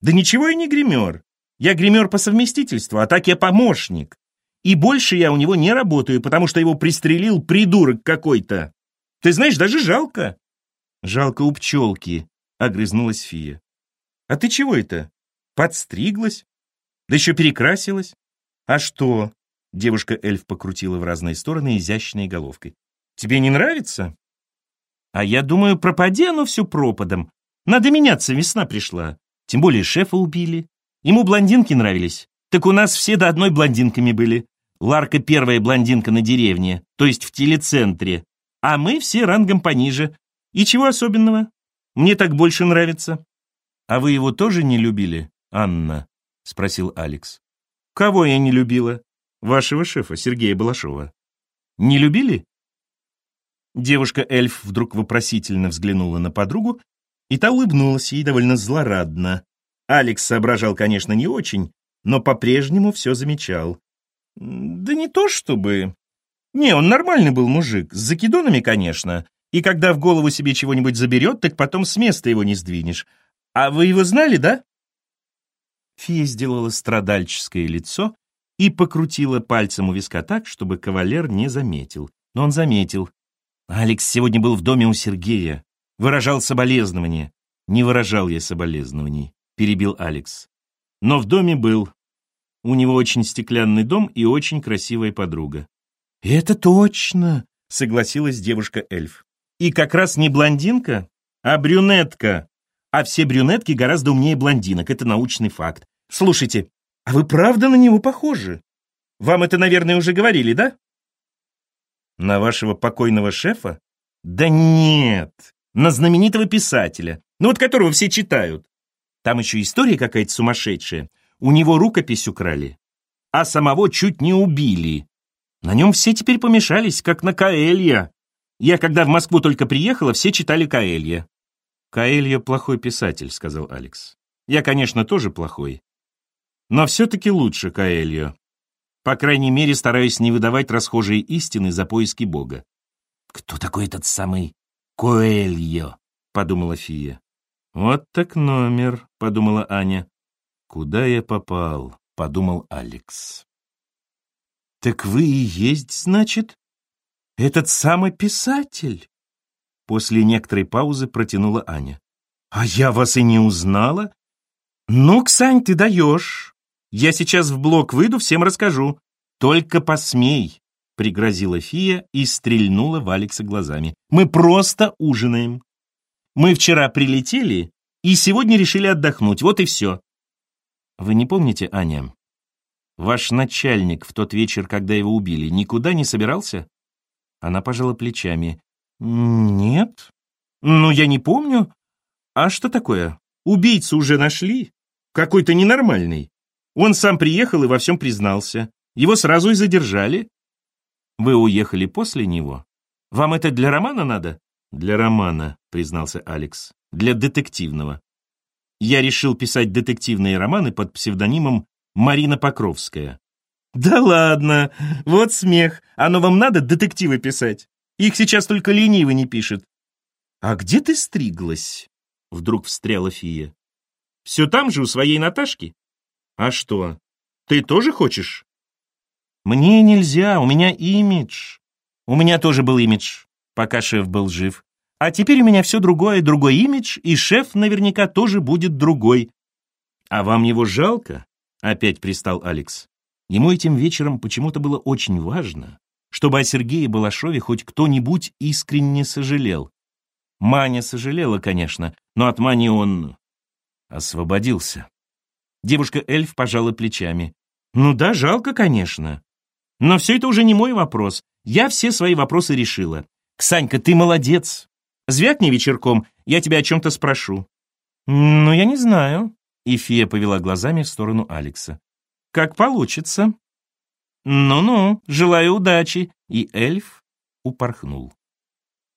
Да ничего я не гример. Я гример по совместительству, а так я помощник. И больше я у него не работаю, потому что его пристрелил придурок какой-то. Ты знаешь, даже жалко. Жалко у пчелки, огрызнулась фия. А ты чего это? Подстриглась? Да еще перекрасилась? А что? Девушка-эльф покрутила в разные стороны изящной головкой. Тебе не нравится? А я думаю, пропади оно все пропадом. Надо меняться, весна пришла. Тем более шефа убили. Ему блондинки нравились. Так у нас все до одной блондинками были. Ларка первая блондинка на деревне, то есть в телецентре, а мы все рангом пониже. И чего особенного? Мне так больше нравится. А вы его тоже не любили, Анна? Спросил Алекс. Кого я не любила? Вашего шефа, Сергея Балашова. Не любили? Девушка-эльф вдруг вопросительно взглянула на подругу, и та улыбнулась ей довольно злорадно. Алекс соображал, конечно, не очень, но по-прежнему все замечал. Да не то чтобы... Не, он нормальный был мужик, с закидонами, конечно, и когда в голову себе чего-нибудь заберет, так потом с места его не сдвинешь. А вы его знали, да? Фия сделала страдальческое лицо и покрутила пальцем у виска так, чтобы кавалер не заметил. Но он заметил. Алекс сегодня был в доме у Сергея. Выражал соболезнования. Не выражал я соболезнований, перебил Алекс. Но в доме был. У него очень стеклянный дом и очень красивая подруга. «Это точно!» — согласилась девушка-эльф. «И как раз не блондинка, а брюнетка. А все брюнетки гораздо умнее блондинок, это научный факт. Слушайте, а вы правда на него похожи? Вам это, наверное, уже говорили, да?» «На вашего покойного шефа?» «Да нет, на знаменитого писателя, ну вот которого все читают. Там еще история какая-то сумасшедшая. У него рукопись украли, а самого чуть не убили. На нем все теперь помешались, как на Каэлья. Я, когда в Москву только приехала, все читали Каэлья. «Каэлья плохой писатель», — сказал Алекс. «Я, конечно, тоже плохой. Но все-таки лучше Каэлья. По крайней мере, стараюсь не выдавать расхожие истины за поиски Бога». «Кто такой этот самый Коэльо?» — подумала Фия. «Вот так номер», — подумала Аня. «Куда я попал?» — подумал Алекс. «Так вы и есть, значит, этот самый писатель?» После некоторой паузы протянула Аня. «А я вас и не узнала?» «Ну, Ксань, ты даешь. Я сейчас в блок выйду, всем расскажу. Только посмей!» — пригрозила Фия и стрельнула в Алекса глазами. «Мы просто ужинаем. Мы вчера прилетели и сегодня решили отдохнуть, вот и все. Вы не помните, Аня? Ваш начальник в тот вечер, когда его убили, никуда не собирался? Она пожала плечами. Нет. Ну, я не помню. А что такое? Убийцу уже нашли? Какой-то ненормальный. Он сам приехал и во всем признался. Его сразу и задержали. Вы уехали после него? Вам это для романа надо? Для романа, признался Алекс. Для детективного я решил писать детективные романы под псевдонимом Марина Покровская. «Да ладно, вот смех. Оно вам надо детективы писать? Их сейчас только ленивый не пишет». «А где ты стриглась?» — вдруг встряла фия. «Все там же, у своей Наташки?» «А что, ты тоже хочешь?» «Мне нельзя, у меня имидж. У меня тоже был имидж, пока шеф был жив. А теперь у меня все другое, другой имидж, и шеф наверняка тоже будет другой. А вам его жалко? Опять пристал Алекс. Ему этим вечером почему-то было очень важно, чтобы о Сергее Балашове хоть кто-нибудь искренне сожалел. Маня сожалела, конечно, но от Мани он освободился. Девушка-эльф пожала плечами. «Ну да, жалко, конечно. Но все это уже не мой вопрос. Я все свои вопросы решила. Ксанька, ты молодец. Звякни вечерком, я тебя о чем-то спрошу». «Ну, я не знаю». И фея повела глазами в сторону Алекса. «Как получится». «Ну-ну, желаю удачи». И эльф упорхнул.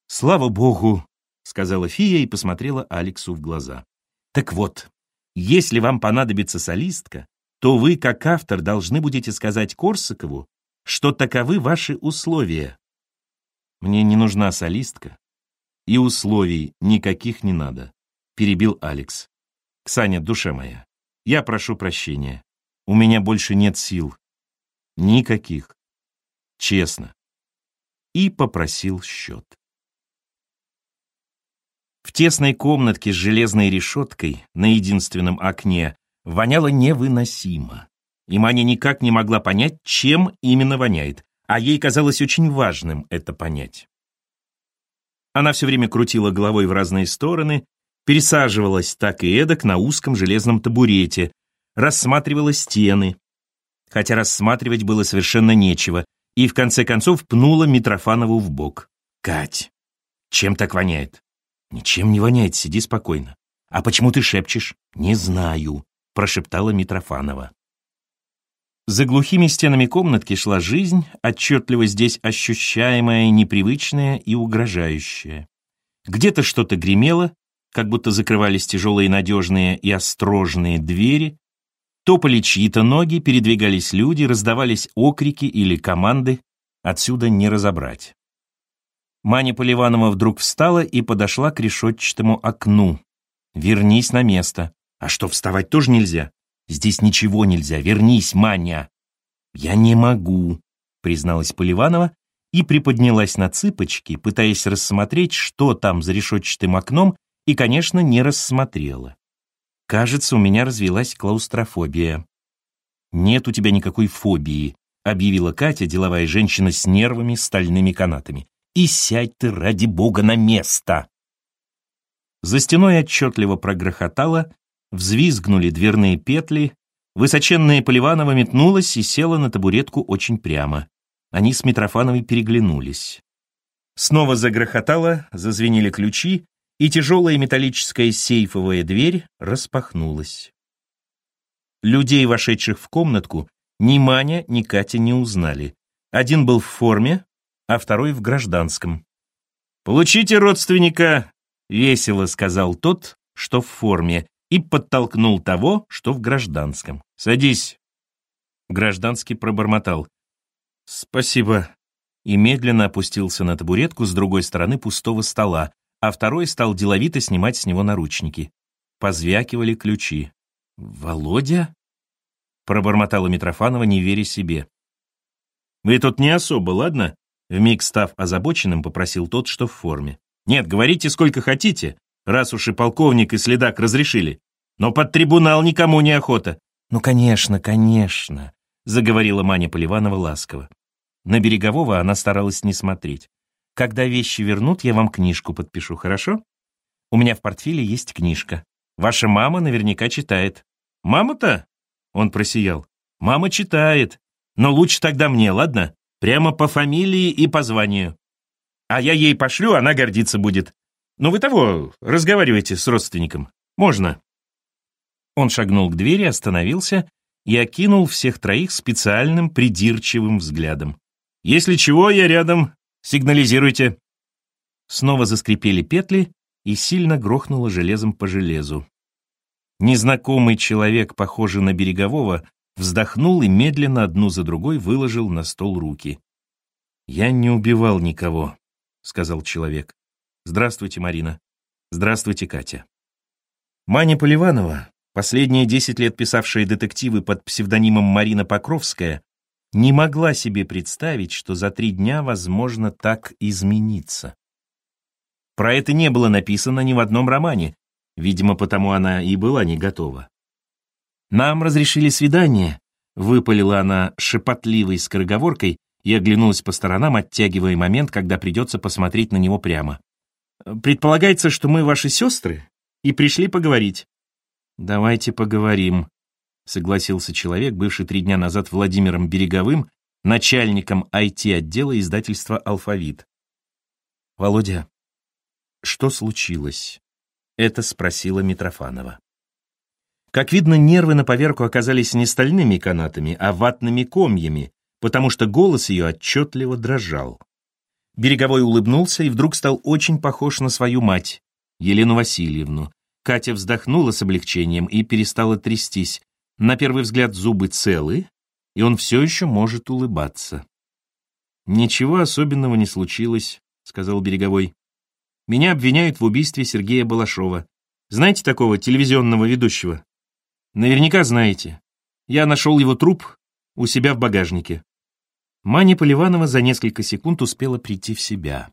«Слава богу», — сказала фия и посмотрела Алексу в глаза. «Так вот, если вам понадобится солистка, то вы, как автор, должны будете сказать Корсакову, что таковы ваши условия. Мне не нужна солистка, и условий никаких не надо», — перебил Алекс. «Ксаня, душа моя, я прошу прощения. У меня больше нет сил. Никаких. Честно». И попросил счет. В тесной комнатке с железной решеткой на единственном окне воняло невыносимо. И Маня никак не могла понять, чем именно воняет, а ей казалось очень важным это понять. Она все время крутила головой в разные стороны, пересаживалась так и эдак на узком железном табурете, рассматривала стены. хотя рассматривать было совершенно нечего, и в конце концов пнула Митрофанову в бок. «Кать, чем так воняет?» «Ничем не воняет, сиди спокойно». «А почему ты шепчешь?» «Не знаю», — прошептала Митрофанова. За глухими стенами комнатки шла жизнь, отчетливо здесь ощущаемая, непривычная и угрожающая. Где-то что-то гремело, как будто закрывались тяжелые надежные и острожные двери, топали чьи-то ноги, передвигались люди, раздавались окрики или команды, отсюда не разобрать. Маня Поливанова вдруг встала и подошла к решетчатому окну. «Вернись на место». «А что, вставать тоже нельзя?» «Здесь ничего нельзя. Вернись, Маня». «Я не могу», — призналась Поливанова и приподнялась на цыпочки, пытаясь рассмотреть, что там за решетчатым окном, и, конечно, не рассмотрела. Кажется, у меня развилась клаустрофобия. «Нет у тебя никакой фобии», — объявила Катя, деловая женщина с нервами, стальными канатами. «И сядь ты, ради бога, на место!» За стеной отчетливо прогрохотало, взвизгнули дверные петли, высоченная Поливанова метнулась и села на табуретку очень прямо. Они с Митрофановой переглянулись. Снова загрохотало, зазвенели ключи, и тяжелая металлическая сейфовая дверь распахнулась. Людей, вошедших в комнатку, ни Маня, ни Катя не узнали. Один был в форме, а второй в гражданском. «Получите родственника!» — весело сказал тот, что в форме, и подтолкнул того, что в гражданском. «Садись!» Гражданский пробормотал. «Спасибо», и медленно опустился на табуретку с другой стороны пустого стола, а второй стал деловито снимать с него наручники. Позвякивали ключи. «Володя?» — пробормотала Митрофанова, не веря себе. «Вы тут не особо, ладно?» Вмиг став озабоченным, попросил тот, что в форме. «Нет, говорите сколько хотите, раз уж и полковник, и следак разрешили. Но под трибунал никому не охота». «Ну, конечно, конечно», — заговорила Маня Поливанова ласково. На Берегового она старалась не смотреть. «Когда вещи вернут, я вам книжку подпишу, хорошо? У меня в портфеле есть книжка. Ваша мама наверняка читает». «Мама-то?» — он просиял. «Мама читает. Но лучше тогда мне, ладно? Прямо по фамилии и по званию. А я ей пошлю, она гордиться будет. Ну вы того, разговаривайте с родственником. Можно». Он шагнул к двери, остановился и окинул всех троих специальным придирчивым взглядом. Если чего, я рядом. Сигнализируйте. Снова заскрипели петли и сильно грохнуло железом по железу. Незнакомый человек, похожий на берегового, вздохнул и медленно одну за другой выложил на стол руки. «Я не убивал никого», — сказал человек. «Здравствуйте, Марина. Здравствуйте, Катя». Маня Поливанова, последние десять лет писавшая детективы под псевдонимом Марина Покровская, не могла себе представить, что за три дня возможно так измениться. Про это не было написано ни в одном романе, видимо, потому она и была не готова. «Нам разрешили свидание», — выпалила она шепотливой скороговоркой и оглянулась по сторонам, оттягивая момент, когда придется посмотреть на него прямо. «Предполагается, что мы ваши сестры и пришли поговорить». «Давайте поговорим», согласился человек, бывший три дня назад Владимиром Береговым, начальником IT-отдела издательства «Алфавит». «Володя, что случилось?» — это спросила Митрофанова. Как видно, нервы на поверку оказались не стальными канатами, а ватными комьями, потому что голос ее отчетливо дрожал. Береговой улыбнулся и вдруг стал очень похож на свою мать, Елену Васильевну. Катя вздохнула с облегчением и перестала трястись. На первый взгляд зубы целы, и он все еще может улыбаться. «Ничего особенного не случилось», — сказал Береговой. «Меня обвиняют в убийстве Сергея Балашова. Знаете такого телевизионного ведущего?» «Наверняка знаете. Я нашел его труп у себя в багажнике». Маня Поливанова за несколько секунд успела прийти в себя.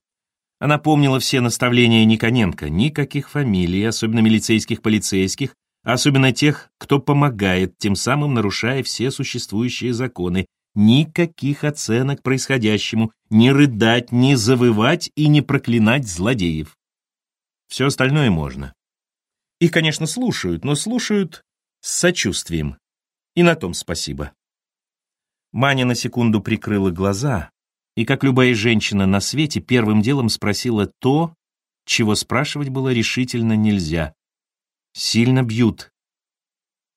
Она помнила все наставления Никоненко, никаких фамилий, особенно милицейских полицейских, особенно тех, кто помогает, тем самым нарушая все существующие законы. Никаких оценок происходящему, не рыдать, не завывать и не проклинать злодеев. Все остальное можно. Их, конечно, слушают, но слушают с сочувствием. И на том спасибо. Маня на секунду прикрыла глаза и, как любая женщина на свете, первым делом спросила то, чего спрашивать было решительно нельзя. «Сильно бьют».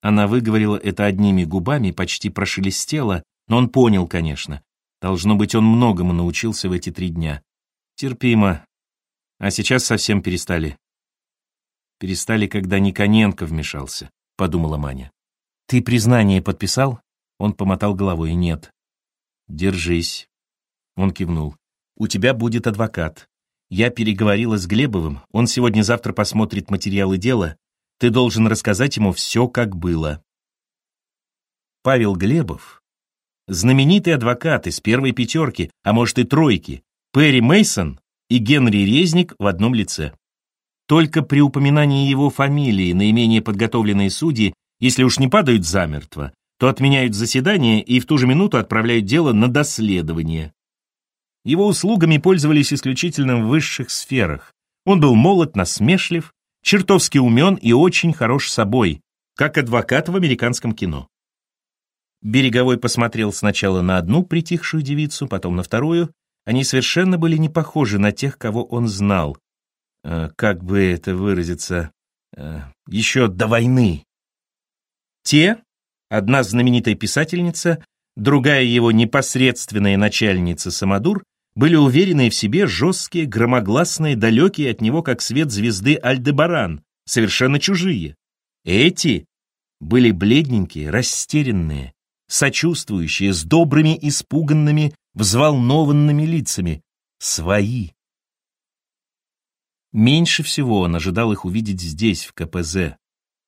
Она выговорила это одними губами, почти прошелестела, но он понял, конечно. Должно быть, он многому научился в эти три дня. Терпимо. А сейчас совсем перестали. Перестали, когда Никоненко вмешался, подумала Маня. Ты признание подписал? Он помотал головой. Нет. Держись. Он кивнул. У тебя будет адвокат. Я переговорила с Глебовым, он сегодня-завтра посмотрит материалы дела. Ты должен рассказать ему все, как было. Павел Глебов, знаменитый адвокат из первой пятерки, а может и тройки, Перри Мейсон и Генри Резник в одном лице. Только при упоминании его фамилии наименее подготовленные судьи, если уж не падают замертво, то отменяют заседание и в ту же минуту отправляют дело на доследование. Его услугами пользовались исключительно в высших сферах. Он был молод, насмешлив, чертовски умен и очень хорош собой, как адвокат в американском кино. Береговой посмотрел сначала на одну притихшую девицу, потом на вторую. Они совершенно были не похожи на тех, кого он знал. Э, как бы это выразиться? Э, еще до войны. Те, одна знаменитая писательница, другая его непосредственная начальница Самодур, были уверенные в себе, жесткие, громогласные, далекие от него, как свет звезды Альдебаран, совершенно чужие. Эти были бледненькие, растерянные, сочувствующие, с добрыми, испуганными, взволнованными лицами. Свои. Меньше всего он ожидал их увидеть здесь, в КПЗ.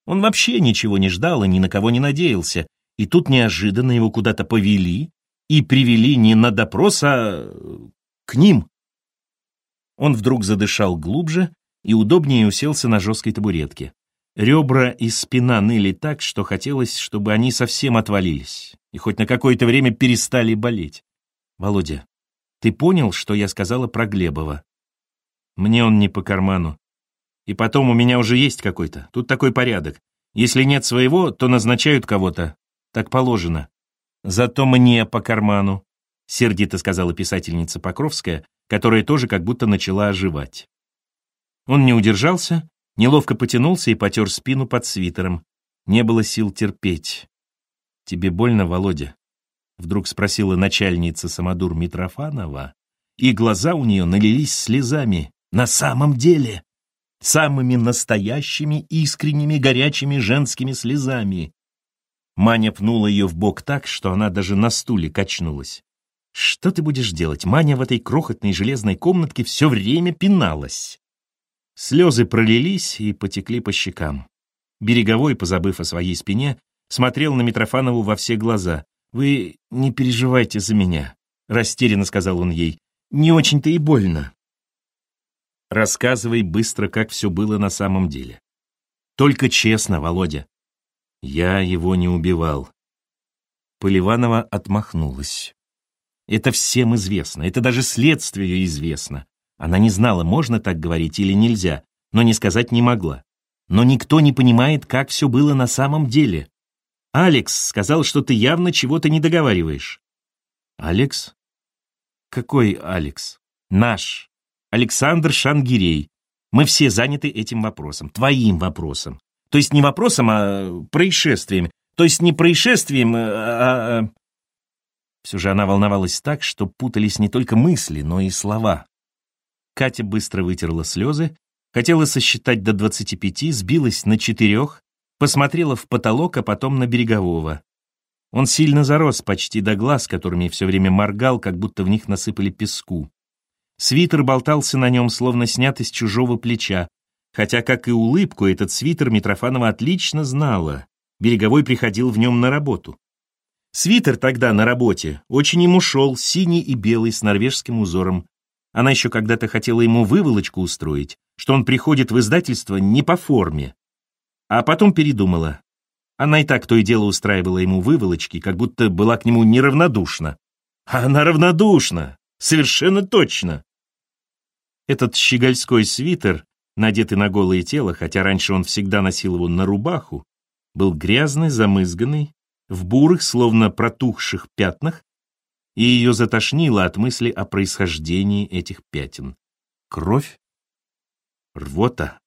Он вообще ничего не ждал и ни на кого не надеялся, и тут неожиданно его куда-то повели, и привели не на допрос, а к ним. Он вдруг задышал глубже и удобнее уселся на жесткой табуретке. Ребра и спина ныли так, что хотелось, чтобы они совсем отвалились и хоть на какое-то время перестали болеть. «Володя, ты понял, что я сказала про Глебова? Мне он не по карману. И потом у меня уже есть какой-то. Тут такой порядок. Если нет своего, то назначают кого-то. Так положено. Зато мне по карману, сердито сказала писательница Покровская, которая тоже как будто начала оживать. Он не удержался, неловко потянулся и потер спину под свитером. Не было сил терпеть. «Тебе больно, Володя?» Вдруг спросила начальница Самодур Митрофанова, и глаза у нее налились слезами. «На самом деле!» Самыми настоящими, искренними, горячими женскими слезами. Маня пнула ее в бок так, что она даже на стуле качнулась. «Что ты будешь делать?» Маня в этой крохотной железной комнатке все время пиналась. Слезы пролились и потекли по щекам. Береговой, позабыв о своей спине, смотрел на Митрофанову во все глаза. «Вы не переживайте за меня», — растерянно сказал он ей. «Не очень-то и больно». «Рассказывай быстро, как все было на самом деле. Только честно, Володя. Я его не убивал. Поливанова отмахнулась. Это всем известно, это даже следствию известно. Она не знала, можно так говорить или нельзя, но не сказать не могла. Но никто не понимает, как все было на самом деле. Алекс сказал, что ты явно чего-то не договариваешь. Алекс? Какой Алекс? Наш. Александр Шангирей. Мы все заняты этим вопросом, твоим вопросом. То есть не вопросом, а происшествием. То есть не происшествием, а... а... а. Все же она волновалась так, что путались не только мысли, но и слова. Катя быстро вытерла слезы, хотела сосчитать до двадцати пяти, сбилась на четырех, посмотрела в потолок, а потом на Берегового. Он сильно зарос почти до глаз, которыми все время моргал, как будто в них насыпали песку. Свитер болтался на нем, словно снят из чужого плеча, Хотя, как и улыбку, этот свитер Митрофанова отлично знала. Береговой приходил в нем на работу. Свитер тогда на работе очень ему шел, синий и белый, с норвежским узором. Она еще когда-то хотела ему выволочку устроить, что он приходит в издательство не по форме. А потом передумала. Она и так то и дело устраивала ему выволочки, как будто была к нему неравнодушна. А она равнодушна, совершенно точно. Этот щегольской свитер надетый на голое тело, хотя раньше он всегда носил его на рубаху, был грязный, замызганный, в бурых, словно протухших пятнах, и ее затошнило от мысли о происхождении этих пятен. Кровь? Рвота?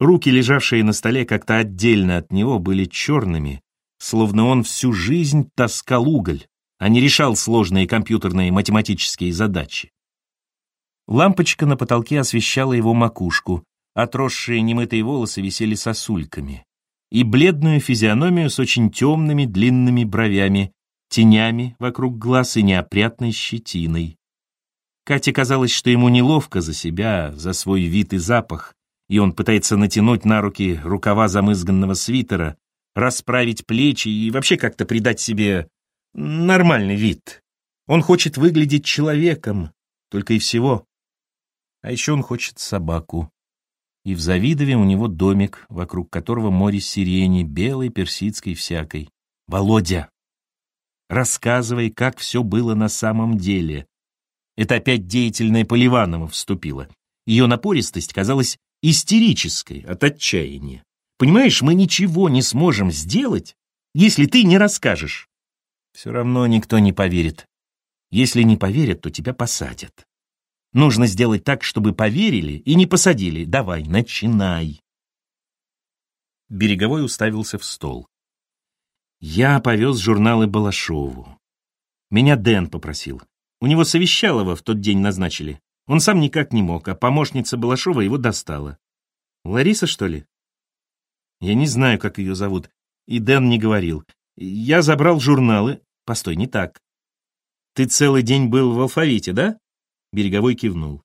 Руки, лежавшие на столе как-то отдельно от него, были черными, словно он всю жизнь таскал уголь, а не решал сложные компьютерные математические задачи. Лампочка на потолке освещала его макушку, отросшие немытые волосы висели сосульками, и бледную физиономию с очень темными длинными бровями, тенями вокруг глаз и неопрятной щетиной. Кате казалось, что ему неловко за себя, за свой вид и запах, и он пытается натянуть на руки рукава замызганного свитера, расправить плечи и вообще как-то придать себе нормальный вид. Он хочет выглядеть человеком, только и всего. А еще он хочет собаку. И в Завидове у него домик, вокруг которого море сирени, белой, персидской, всякой. Володя, рассказывай, как все было на самом деле. Это опять деятельная Поливанова вступила. Ее напористость казалась истерической от отчаяния. Понимаешь, мы ничего не сможем сделать, если ты не расскажешь. Все равно никто не поверит. Если не поверят, то тебя посадят. Нужно сделать так, чтобы поверили и не посадили. Давай, начинай. Береговой уставился в стол. Я повез журналы Балашову. Меня Дэн попросил. У него совещалово в тот день назначили. Он сам никак не мог, а помощница Балашова его достала. Лариса, что ли? Я не знаю, как ее зовут. И Дэн не говорил. Я забрал журналы. Постой, не так. Ты целый день был в алфавите, да? Береговой кивнул.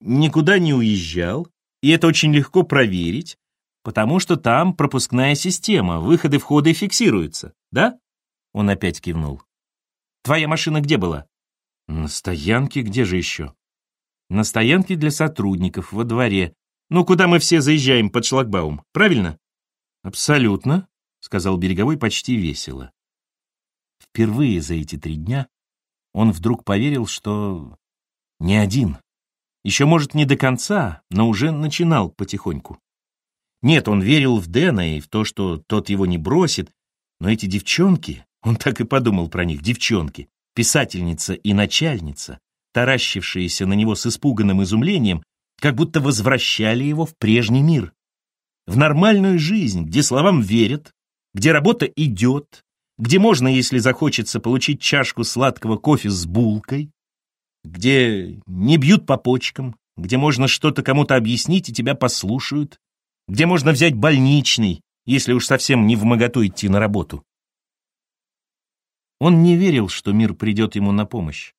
Никуда не уезжал, и это очень легко проверить, потому что там пропускная система, выходы-входы фиксируются, да? Он опять кивнул. Твоя машина где была? На стоянке, где же еще? На стоянке для сотрудников, во дворе. Ну, куда мы все заезжаем под шлагбаум, правильно? Абсолютно, сказал Береговой почти весело. Впервые за эти три дня он вдруг поверил, что не один. Еще, может, не до конца, но уже начинал потихоньку. Нет, он верил в Дэна и в то, что тот его не бросит, но эти девчонки, он так и подумал про них, девчонки, писательница и начальница, таращившиеся на него с испуганным изумлением, как будто возвращали его в прежний мир. В нормальную жизнь, где словам верят, где работа идет, где можно, если захочется, получить чашку сладкого кофе с булкой, где не бьют по почкам, где можно что-то кому-то объяснить и тебя послушают, где можно взять больничный, если уж совсем не в моготу идти на работу. Он не верил, что мир придет ему на помощь.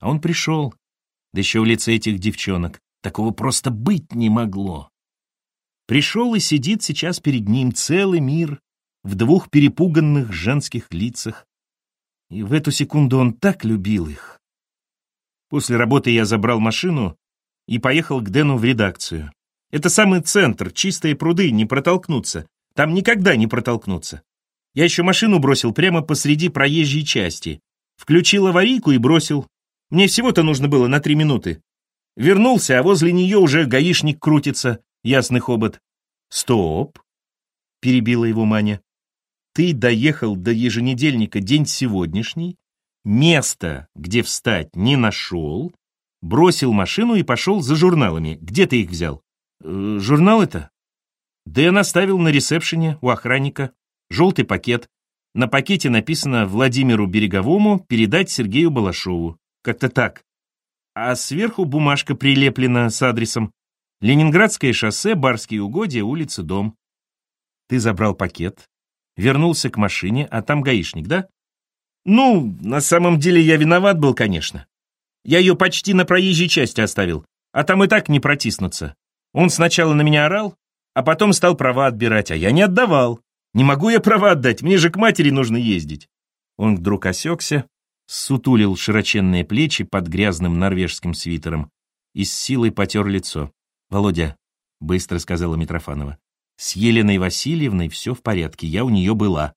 А он пришел, да еще в лице этих девчонок. Такого просто быть не могло. Пришел и сидит сейчас перед ним целый мир в двух перепуганных женских лицах. И в эту секунду он так любил их. После работы я забрал машину и поехал к Дэну в редакцию. Это самый центр, чистые пруды, не протолкнуться. Там никогда не протолкнуться. Я еще машину бросил прямо посреди проезжей части. Включил аварийку и бросил. Мне всего-то нужно было на три минуты. Вернулся, а возле нее уже гаишник крутится, ясный хобот. «Стоп!» — перебила его Маня. «Ты доехал до еженедельника день сегодняшний, Место, где встать, не нашел, бросил машину и пошел за журналами. Где ты их взял? Э, журналы-то? Дэн оставил на ресепшене у охранника. Желтый пакет. На пакете написано Владимиру Береговому передать Сергею Балашову. Как-то так. А сверху бумажка прилеплена с адресом Ленинградское шоссе, Барские угодья, улица Дом. Ты забрал пакет, вернулся к машине, а там гаишник, да? Ну, на самом деле я виноват был, конечно. Я ее почти на проезжей части оставил, а там и так не протиснуться. Он сначала на меня орал, а потом стал права отбирать, а я не отдавал. Не могу я права отдать, мне же к матери нужно ездить. Он вдруг осекся, сутулил широченные плечи под грязным норвежским свитером и с силой потер лицо. «Володя», — быстро сказала Митрофанова, — «с Еленой Васильевной все в порядке, я у нее была».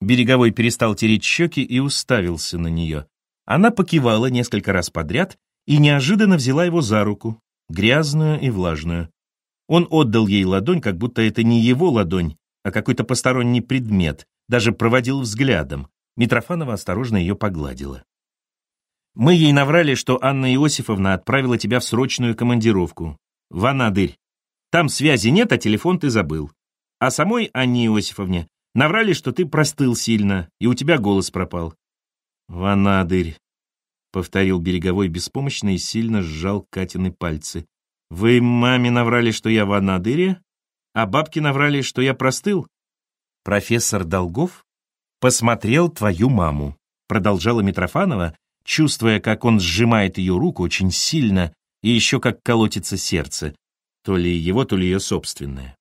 Береговой перестал тереть щеки и уставился на нее. Она покивала несколько раз подряд и неожиданно взяла его за руку, грязную и влажную. Он отдал ей ладонь, как будто это не его ладонь, а какой-то посторонний предмет, даже проводил взглядом. Митрофанова осторожно ее погладила. «Мы ей наврали, что Анна Иосифовна отправила тебя в срочную командировку. В Анадырь. Там связи нет, а телефон ты забыл. А самой Анне Иосифовне наврали, что ты простыл сильно, и у тебя голос пропал». «В Анадырь», — повторил Береговой беспомощно и сильно сжал Катины пальцы. «Вы маме наврали, что я в Анадыре, а бабке наврали, что я простыл?» «Профессор Долгов посмотрел твою маму», — продолжала Митрофанова, чувствуя, как он сжимает ее руку очень сильно и еще как колотится сердце, то ли его, то ли ее собственное.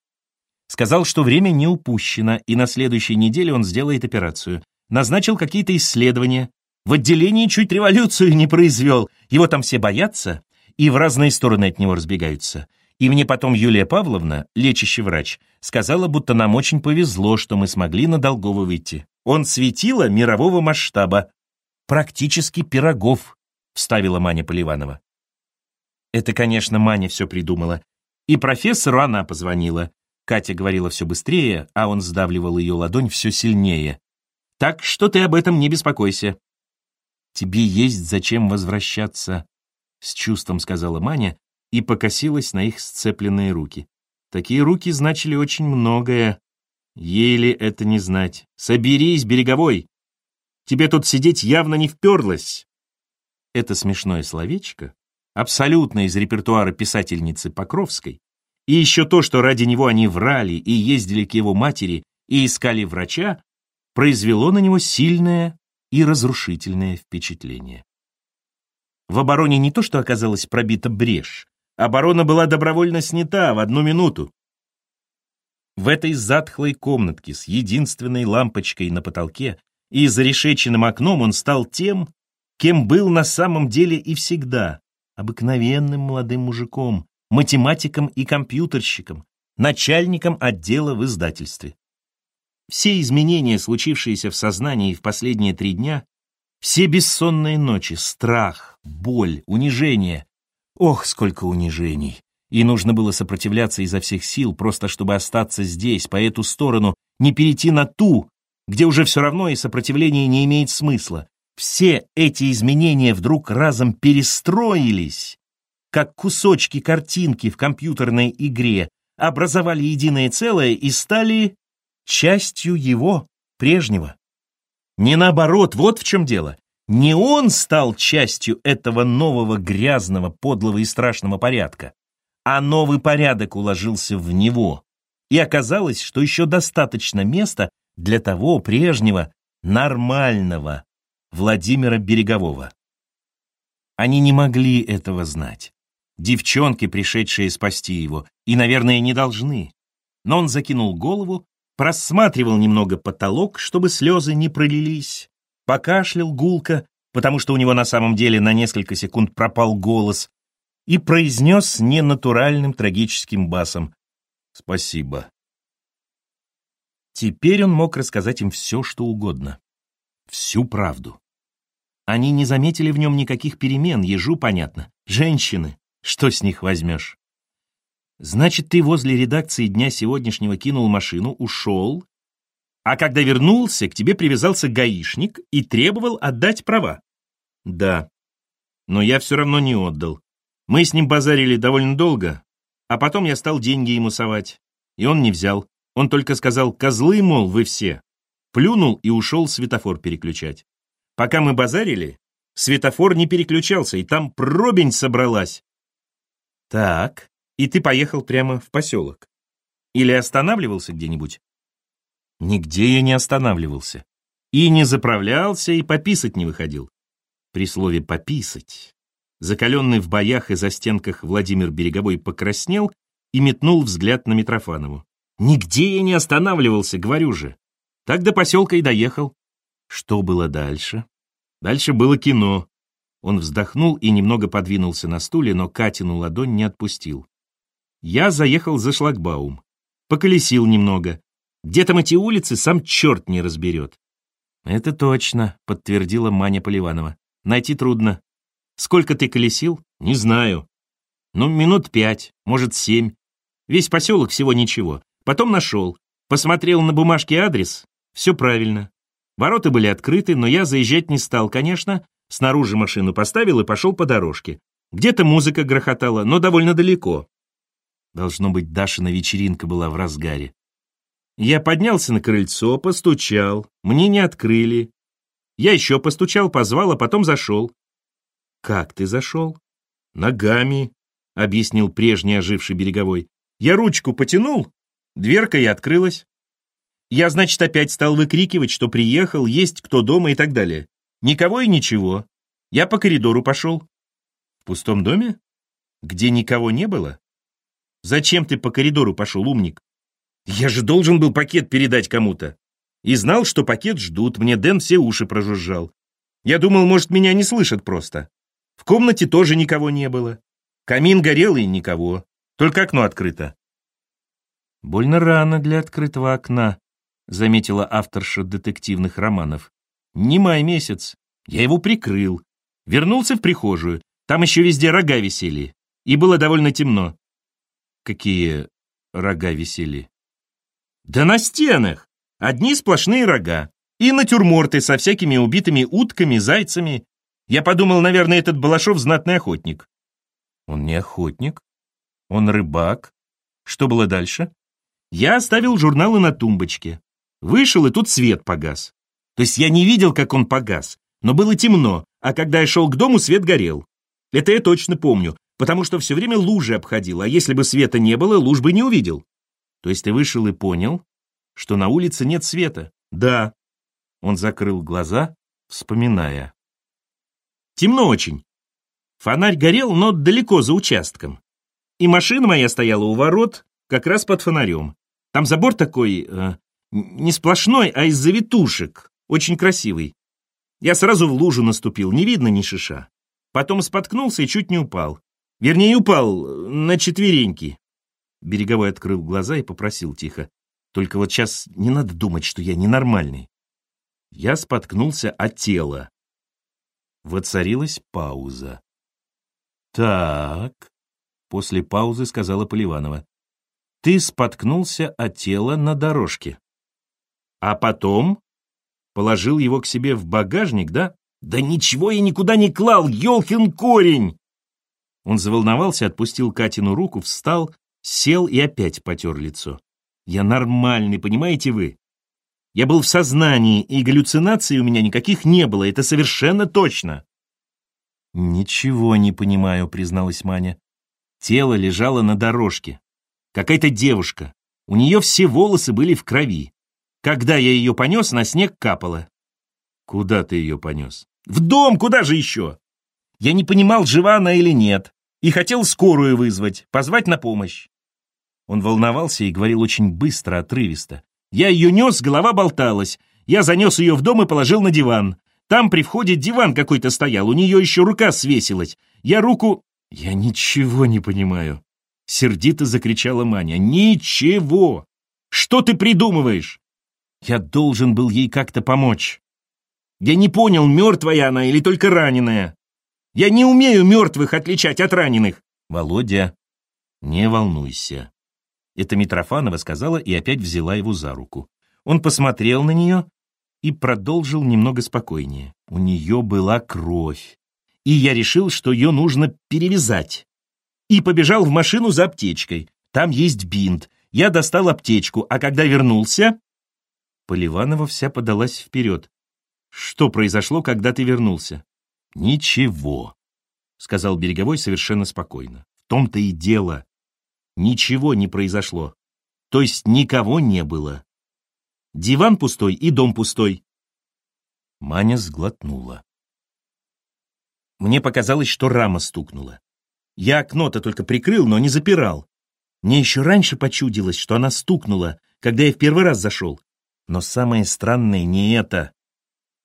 Сказал, что время не упущено, и на следующей неделе он сделает операцию. Назначил какие-то исследования. В отделении чуть революцию не произвел. Его там все боятся и в разные стороны от него разбегаются. И мне потом Юлия Павловна, лечащий врач, сказала, будто нам очень повезло, что мы смогли на Долгова выйти. Он светило мирового масштаба. Практически пирогов, вставила Маня Поливанова. Это, конечно, Маня все придумала. И профессору она позвонила. Катя говорила все быстрее, а он сдавливал ее ладонь все сильнее. Так что ты об этом не беспокойся. Тебе есть зачем возвращаться, с чувством сказала Маня и покосилась на их сцепленные руки. Такие руки значили очень многое. Еле это не знать. Соберись, береговой! Тебе тут сидеть явно не вперлось. Это смешное словечко, абсолютно из репертуара писательницы Покровской, и еще то, что ради него они врали и ездили к его матери и искали врача, произвело на него сильное и разрушительное впечатление. В обороне не то, что оказалась пробита брешь, оборона была добровольно снята в одну минуту. В этой затхлой комнатке с единственной лампочкой на потолке и зарешеченным окном он стал тем, кем был на самом деле и всегда, обыкновенным молодым мужиком, математиком и компьютерщиком, начальником отдела в издательстве. Все изменения, случившиеся в сознании в последние три дня, все бессонные ночи, страх, боль, унижение. Ох, сколько унижений! и нужно было сопротивляться изо всех сил, просто чтобы остаться здесь, по эту сторону, не перейти на ту, где уже все равно и сопротивление не имеет смысла. Все эти изменения вдруг разом перестроились, как кусочки картинки в компьютерной игре, образовали единое целое и стали частью его, прежнего. Не наоборот, вот в чем дело. Не он стал частью этого нового грязного, подлого и страшного порядка, а новый порядок уложился в него, и оказалось, что еще достаточно места для того прежнего, нормального Владимира Берегового. Они не могли этого знать. Девчонки, пришедшие спасти его, и, наверное, не должны. Но он закинул голову, просматривал немного потолок, чтобы слезы не пролились, покашлял гулко, потому что у него на самом деле на несколько секунд пропал голос, и произнес ненатуральным трагическим басом «Спасибо». Теперь он мог рассказать им все, что угодно. Всю правду. Они не заметили в нем никаких перемен, ежу понятно. Женщины, что с них возьмешь? Значит, ты возле редакции дня сегодняшнего кинул машину, ушел, а когда вернулся, к тебе привязался гаишник и требовал отдать права. Да, но я все равно не отдал. Мы с ним базарили довольно долго, а потом я стал деньги ему совать. И он не взял. Он только сказал, козлы, мол, вы все. Плюнул и ушел светофор переключать. Пока мы базарили, светофор не переключался, и там пробень собралась. Так, и ты поехал прямо в поселок. Или останавливался где-нибудь? Нигде я не останавливался. И не заправлялся, и пописать не выходил. При слове «пописать» Закаленный в боях и застенках Владимир Береговой покраснел и метнул взгляд на Митрофанову. «Нигде я не останавливался, говорю же. Так до поселка и доехал». Что было дальше? Дальше было кино. Он вздохнул и немного подвинулся на стуле, но Катину ладонь не отпустил. Я заехал за шлагбаум. Поколесил немного. Где там эти улицы, сам черт не разберет. «Это точно», — подтвердила Маня Поливанова. «Найти трудно. Сколько ты колесил? Не знаю. Ну, минут пять, может, семь. Весь поселок всего ничего. Потом нашел. Посмотрел на бумажке адрес. Все правильно. Ворота были открыты, но я заезжать не стал, конечно. Снаружи машину поставил и пошел по дорожке. Где-то музыка грохотала, но довольно далеко. Должно быть, Дашина вечеринка была в разгаре. Я поднялся на крыльцо, постучал. Мне не открыли. Я еще постучал, позвал, а потом зашел. «Как ты зашел?» «Ногами», — объяснил прежний оживший береговой. «Я ручку потянул, дверка и открылась. Я, значит, опять стал выкрикивать, что приехал, есть кто дома и так далее. Никого и ничего. Я по коридору пошел. В пустом доме? Где никого не было? Зачем ты по коридору пошел, умник? Я же должен был пакет передать кому-то. И знал, что пакет ждут, мне Дэн все уши прожужжал. Я думал, может, меня не слышат просто. В комнате тоже никого не было. Камин горел и никого. Только окно открыто. Больно рано для открытого окна, заметила авторша детективных романов. Не май месяц. Я его прикрыл. Вернулся в прихожую. Там еще везде рога висели. И было довольно темно. Какие рога висели? Да на стенах. Одни сплошные рога. И натюрморты со всякими убитыми утками, зайцами. Я подумал, наверное, этот Балашов знатный охотник. Он не охотник. Он рыбак. Что было дальше? Я оставил журналы на тумбочке. Вышел, и тут свет погас. То есть я не видел, как он погас, но было темно, а когда я шел к дому, свет горел. Это я точно помню, потому что все время лужи обходил, а если бы света не было, луж бы не увидел. То есть ты вышел и понял, что на улице нет света? Да. Он закрыл глаза, вспоминая. Темно очень. Фонарь горел, но далеко за участком. И машина моя стояла у ворот, как раз под фонарем. Там забор такой, э, не сплошной, а из завитушек, очень красивый. Я сразу в лужу наступил, не видно ни шиша. Потом споткнулся и чуть не упал. Вернее, упал э, на четвереньки. Береговой открыл глаза и попросил тихо. Только вот сейчас не надо думать, что я ненормальный. Я споткнулся от тела. Воцарилась пауза. «Так», — после паузы сказала Поливанова, «ты споткнулся от тела на дорожке. А потом положил его к себе в багажник, да? Да ничего я никуда не клал, елкин корень!» Он заволновался, отпустил Катину руку, встал, сел и опять потер лицо. «Я нормальный, понимаете вы? Я был в сознании, и галлюцинаций у меня никаких не было, это совершенно точно. «Ничего не понимаю», — призналась Маня. Тело лежало на дорожке. Какая-то девушка. У нее все волосы были в крови. Когда я ее понес, на снег капало. «Куда ты ее понес?» «В дом, куда же еще?» Я не понимал, жива она или нет, и хотел скорую вызвать, позвать на помощь. Он волновался и говорил очень быстро, отрывисто. Я ее нес, голова болталась. Я занес ее в дом и положил на диван. Там при входе диван какой-то стоял, у нее еще рука свесилась. Я руку... Я ничего не понимаю. Сердито закричала Маня. Ничего! Что ты придумываешь? Я должен был ей как-то помочь. Я не понял, мертвая она или только раненая. Я не умею мертвых отличать от раненых. Володя, не волнуйся. Это Митрофанова сказала и опять взяла его за руку. Он посмотрел на нее и продолжил немного спокойнее. У нее была кровь, и я решил, что ее нужно перевязать. И побежал в машину за аптечкой. Там есть бинт. Я достал аптечку, а когда вернулся... Поливанова вся подалась вперед. «Что произошло, когда ты вернулся?» «Ничего», — сказал Береговой совершенно спокойно. «В том-то и дело ничего не произошло. То есть никого не было. Диван пустой и дом пустой. Маня сглотнула. Мне показалось, что рама стукнула. Я окно-то только прикрыл, но не запирал. Мне еще раньше почудилось, что она стукнула, когда я в первый раз зашел. Но самое странное не это.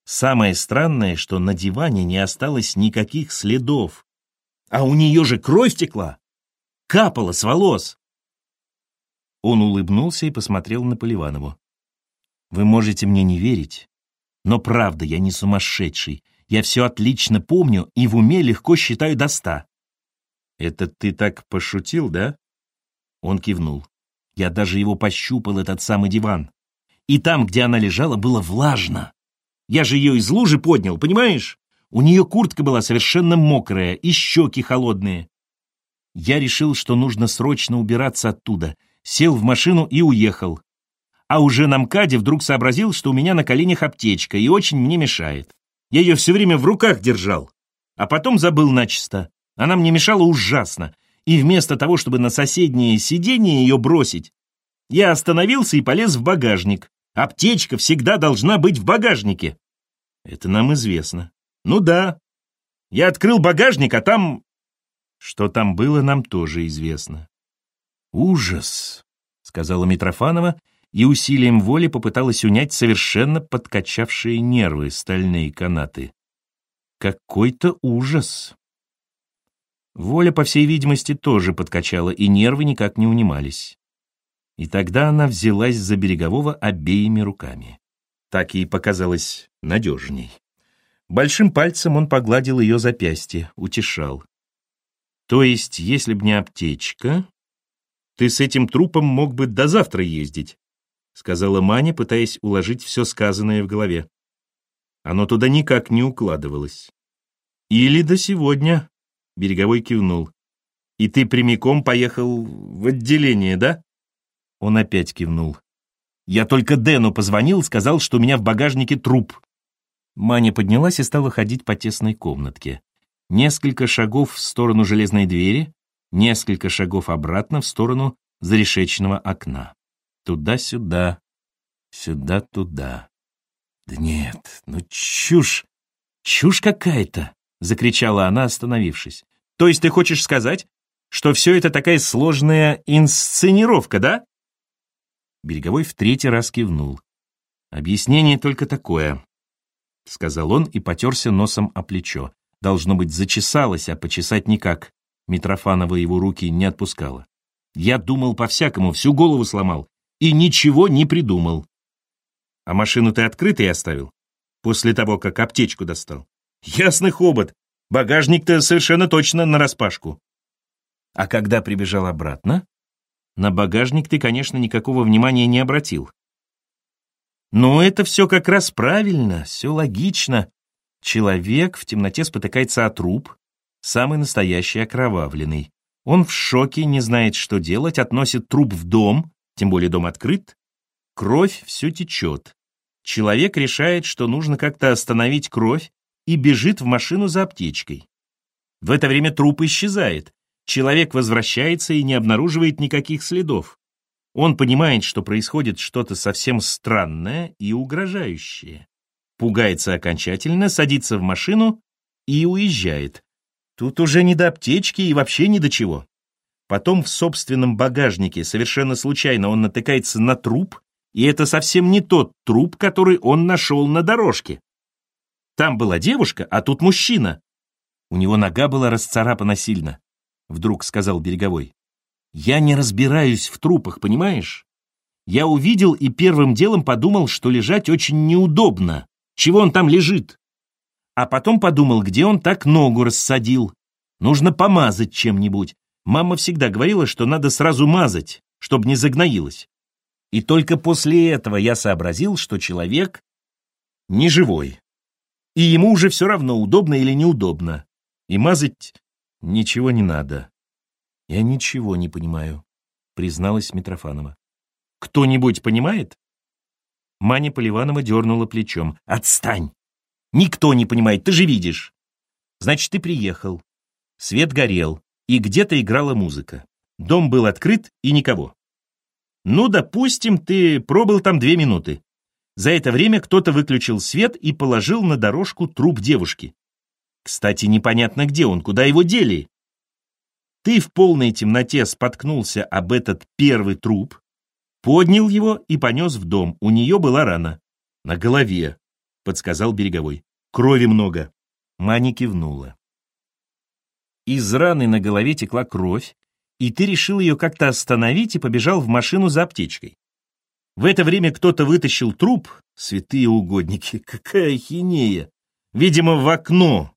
Самое странное, что на диване не осталось никаких следов. А у нее же кровь текла капало с волос. Он улыбнулся и посмотрел на Поливанову. «Вы можете мне не верить, но правда, я не сумасшедший. Я все отлично помню и в уме легко считаю до ста». «Это ты так пошутил, да?» Он кивнул. «Я даже его пощупал, этот самый диван. И там, где она лежала, было влажно. Я же ее из лужи поднял, понимаешь? У нее куртка была совершенно мокрая и щеки холодные. Я решил, что нужно срочно убираться оттуда, сел в машину и уехал. А уже на МКАДе вдруг сообразил, что у меня на коленях аптечка и очень мне мешает. Я ее все время в руках держал, а потом забыл начисто. Она мне мешала ужасно, и вместо того, чтобы на соседнее сиденье ее бросить, я остановился и полез в багажник. Аптечка всегда должна быть в багажнике. Это нам известно. Ну да. Я открыл багажник, а там... Что там было, нам тоже известно. Ужас, сказала Митрофанова и усилием воли попыталась унять совершенно подкачавшие нервы стальные канаты. Какой-то ужас. Воля, по всей видимости, тоже подкачала, и нервы никак не унимались. И тогда она взялась за Берегового обеими руками. Так ей показалось надежней. Большим пальцем он погладил ее запястье, утешал. То есть, если б не аптечка, ты с этим трупом мог бы до завтра ездить, сказала Маня, пытаясь уложить все сказанное в голове. Оно туда никак не укладывалось. Или до сегодня, Береговой кивнул. И ты прямиком поехал в отделение, да? Он опять кивнул. «Я только Дэну позвонил, сказал, что у меня в багажнике труп». Маня поднялась и стала ходить по тесной комнатке. Несколько шагов в сторону железной двери, несколько шагов обратно в сторону зарешечного окна. Туда-сюда, сюда-туда. «Да нет, ну чушь, чушь какая-то!» — закричала она, остановившись. «То есть ты хочешь сказать, что все это такая сложная инсценировка, да?» Береговой в третий раз кивнул. «Объяснение только такое», — сказал он и потерся носом о плечо. Должно быть, зачесалось, а почесать никак. Митрофанова его руки не отпускала. «Я думал по-всякому, всю голову сломал, и ничего не придумал». «А машину ты открытой оставил? После того, как аптечку достал?» «Ясный хобот! Багажник-то совершенно точно нараспашку». «А когда прибежал обратно?» На багажник ты, конечно, никакого внимания не обратил. Но это все как раз правильно, все логично. Человек в темноте спотыкается о труп, самый настоящий окровавленный. Он в шоке, не знает, что делать, относит труп в дом, тем более дом открыт. Кровь все течет. Человек решает, что нужно как-то остановить кровь и бежит в машину за аптечкой. В это время труп исчезает, человек возвращается и не обнаруживает никаких следов. Он понимает, что происходит что-то совсем странное и угрожающее. Пугается окончательно, садится в машину и уезжает. Тут уже не до аптечки и вообще ни до чего. Потом в собственном багажнике совершенно случайно он натыкается на труп, и это совсем не тот труп, который он нашел на дорожке. Там была девушка, а тут мужчина. У него нога была расцарапана сильно вдруг сказал Береговой. Я не разбираюсь в трупах, понимаешь? Я увидел и первым делом подумал, что лежать очень неудобно. Чего он там лежит? А потом подумал, где он так ногу рассадил. Нужно помазать чем-нибудь. Мама всегда говорила, что надо сразу мазать, чтобы не загноилось. И только после этого я сообразил, что человек не живой. И ему уже все равно, удобно или неудобно. И мазать «Ничего не надо». «Я ничего не понимаю», — призналась Митрофанова. «Кто-нибудь понимает?» Маня Поливанова дернула плечом. «Отстань! Никто не понимает, ты же видишь!» «Значит, ты приехал. Свет горел, и где-то играла музыка. Дом был открыт, и никого. Ну, допустим, ты пробыл там две минуты. За это время кто-то выключил свет и положил на дорожку труп девушки. Кстати, непонятно где он, куда его дели. Ты в полной темноте споткнулся об этот первый труп, поднял его и понес в дом. У нее была рана. На голове, подсказал Береговой. Крови много. Маня кивнула. Из раны на голове текла кровь, и ты решил ее как-то остановить и побежал в машину за аптечкой. В это время кто-то вытащил труп, святые угодники, <laughs> какая хинея, видимо, в окно,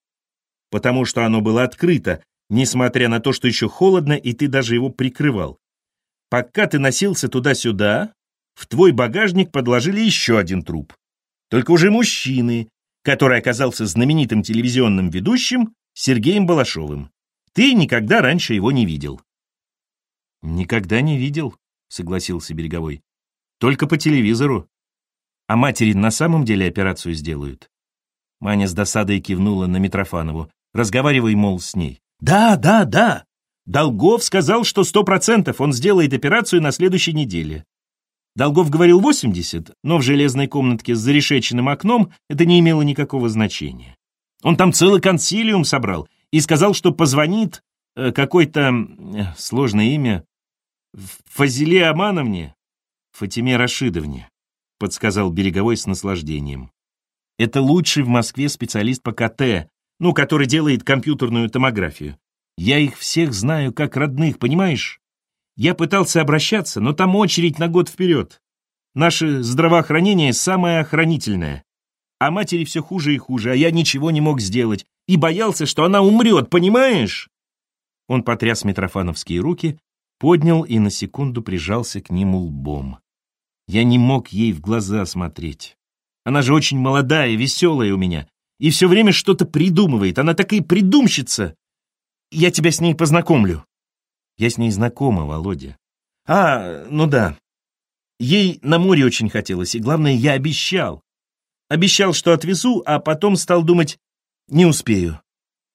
потому что оно было открыто, несмотря на то, что еще холодно, и ты даже его прикрывал. Пока ты носился туда-сюда, в твой багажник подложили еще один труп. Только уже мужчины, который оказался знаменитым телевизионным ведущим Сергеем Балашовым. Ты никогда раньше его не видел. Никогда не видел, согласился Береговой. Только по телевизору. А матери на самом деле операцию сделают? Маня с досадой кивнула на Митрофанову. Разговаривай, мол, с ней. Да, да, да. Долгов сказал, что сто процентов он сделает операцию на следующей неделе. Долгов говорил 80, но в железной комнатке с зарешеченным окном это не имело никакого значения. Он там целый консилиум собрал и сказал, что позвонит э, какой-то э, сложное имя Фазиле Амановне, Фатиме Рашидовне, подсказал Береговой с наслаждением. Это лучший в Москве специалист по КТ, ну, который делает компьютерную томографию. Я их всех знаю как родных, понимаешь? Я пытался обращаться, но там очередь на год вперед. Наше здравоохранение самое охранительное. А матери все хуже и хуже, а я ничего не мог сделать. И боялся, что она умрет, понимаешь? Он потряс митрофановские руки, поднял и на секунду прижался к нему лбом. Я не мог ей в глаза смотреть. Она же очень молодая, веселая у меня. И все время что-то придумывает. Она такая придумщица. Я тебя с ней познакомлю. Я с ней знакома, Володя. А, ну да. Ей на море очень хотелось, и главное, я обещал. Обещал, что отвезу, а потом стал думать, не успею.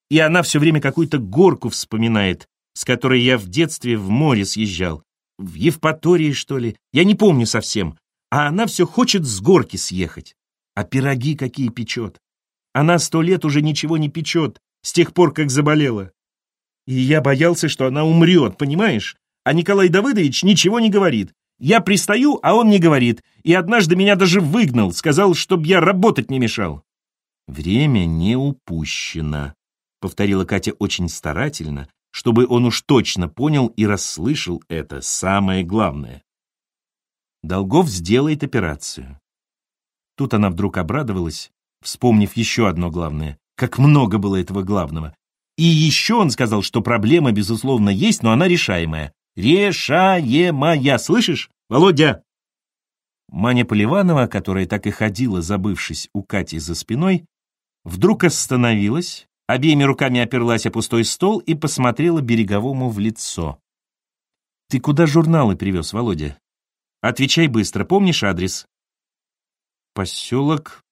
И она все время какую-то горку вспоминает, с которой я в детстве в море съезжал. В Евпатории, что ли? Я не помню совсем. А она все хочет с горки съехать. А пироги какие печет. Она сто лет уже ничего не печет, с тех пор, как заболела. И я боялся, что она умрет, понимаешь? А Николай Давыдович ничего не говорит. Я пристаю, а он не говорит. И однажды меня даже выгнал, сказал, чтобы я работать не мешал. Время не упущено, повторила Катя очень старательно, чтобы он уж точно понял и расслышал это самое главное. Долгов сделает операцию. Тут она вдруг обрадовалась, вспомнив еще одно главное. Как много было этого главного. И еще он сказал, что проблема, безусловно, есть, но она решаемая. Решаемая, слышишь, Володя? Маня Поливанова, которая так и ходила, забывшись у Кати за спиной, вдруг остановилась, обеими руками оперлась о пустой стол и посмотрела Береговому в лицо. «Ты куда журналы привез, Володя? Отвечай быстро, помнишь адрес?» «Поселок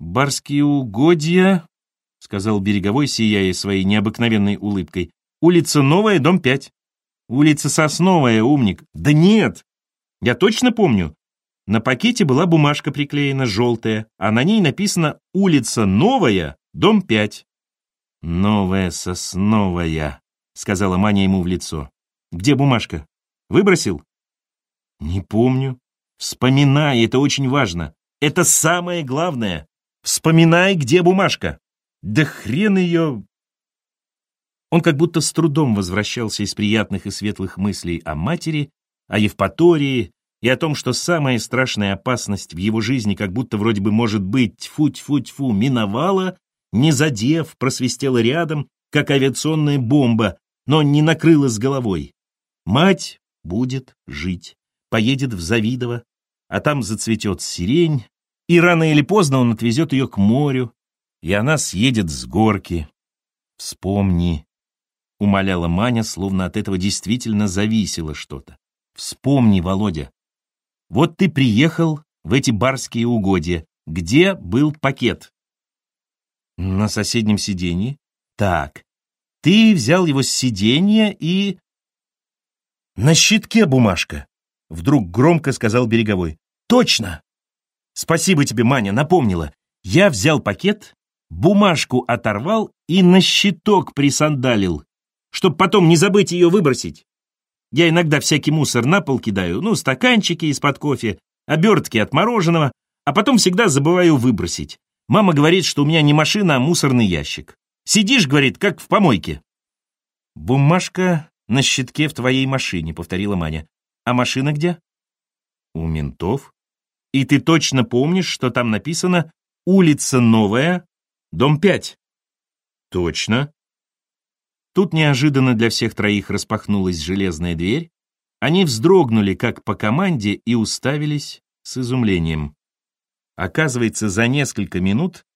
Барские угодья», — сказал Береговой, сияя своей необыкновенной улыбкой. «Улица Новая, дом 5». «Улица Сосновая, умник». «Да нет! Я точно помню. На пакете была бумажка приклеена, желтая, а на ней написано «Улица Новая, дом 5». «Новая Сосновая», — сказала Маня ему в лицо. «Где бумажка? Выбросил?» «Не помню. Вспоминай, это очень важно. Это самое главное. Вспоминай, где бумажка». Да хрен ее... Он как будто с трудом возвращался из приятных и светлых мыслей о матери, о Евпатории и о том, что самая страшная опасность в его жизни как будто вроде бы может быть тьфу-тьфу-тьфу миновала, не задев, просвистела рядом, как авиационная бомба, но не накрыла с головой. Мать будет жить, поедет в Завидово, а там зацветет сирень, и рано или поздно он отвезет ее к морю, и она съедет с горки. Вспомни, — умоляла Маня, словно от этого действительно зависело что-то. Вспомни, Володя. Вот ты приехал в эти барские угодья. Где был пакет? На соседнем сиденье. Так, ты взял его с сиденья и... На щитке бумажка, вдруг громко сказал Береговой. Точно! Спасибо тебе, Маня, напомнила. Я взял пакет бумажку оторвал и на щиток присандалил, чтоб потом не забыть ее выбросить. Я иногда всякий мусор на пол кидаю, ну, стаканчики из-под кофе, обертки от мороженого, а потом всегда забываю выбросить. Мама говорит, что у меня не машина, а мусорный ящик. Сидишь, говорит, как в помойке. Бумажка на щитке в твоей машине, повторила Маня. А машина где? У ментов. И ты точно помнишь, что там написано «Улица Новая, Дом 5. Точно. Тут неожиданно для всех троих распахнулась железная дверь, Они вздрогнули, как по команде, и уставились с изумлением. Оказывается, за несколько минут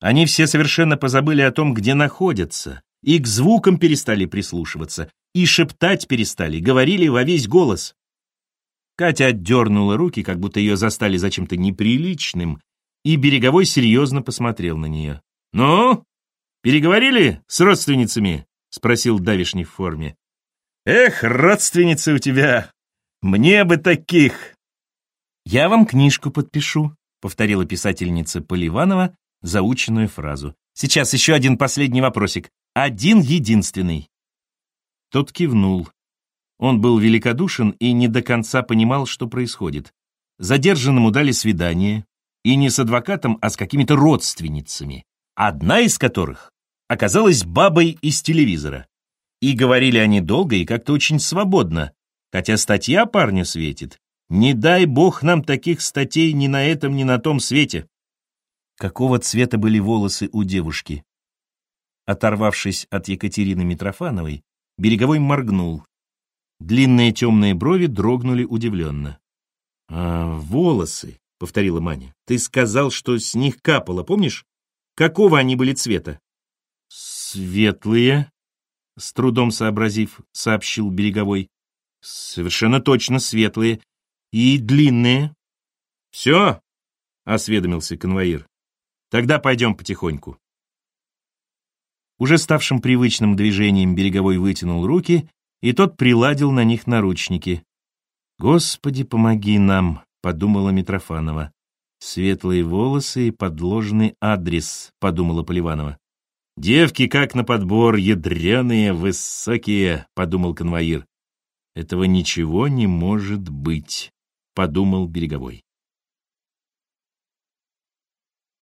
они все совершенно позабыли о том, где находятся, и к звукам перестали прислушиваться, и шептать перестали, говорили во весь голос. Катя отдернула руки, как будто ее застали за чем-то неприличным, и Береговой серьезно посмотрел на нее. «Ну, переговорили с родственницами?» — спросил давишний в форме. «Эх, родственницы у тебя! Мне бы таких!» «Я вам книжку подпишу», — повторила писательница Поливанова заученную фразу. «Сейчас еще один последний вопросик. Один единственный». Тот кивнул. Он был великодушен и не до конца понимал, что происходит. Задержанному дали свидание, и не с адвокатом, а с какими-то родственницами, одна из которых оказалась бабой из телевизора. И говорили они долго и как-то очень свободно, хотя статья парню светит. Не дай бог нам таких статей ни на этом, ни на том свете. Какого цвета были волосы у девушки? Оторвавшись от Екатерины Митрофановой, Береговой моргнул. Длинные темные брови дрогнули удивленно. «А, волосы», — повторила Маня. «Ты сказал, что с них капало, помнишь? Какого они были цвета?» «Светлые», — с трудом сообразив, сообщил Береговой. «Совершенно точно светлые. И длинные». «Все?» — осведомился конвоир. «Тогда пойдем потихоньку». Уже ставшим привычным движением Береговой вытянул руки, и тот приладил на них наручники. «Господи, помоги нам», — подумала Митрофанова. «Светлые волосы и подложный адрес», — подумала Поливанова. «Девки как на подбор, ядреные, высокие», — подумал конвоир. «Этого ничего не может быть», — подумал Береговой.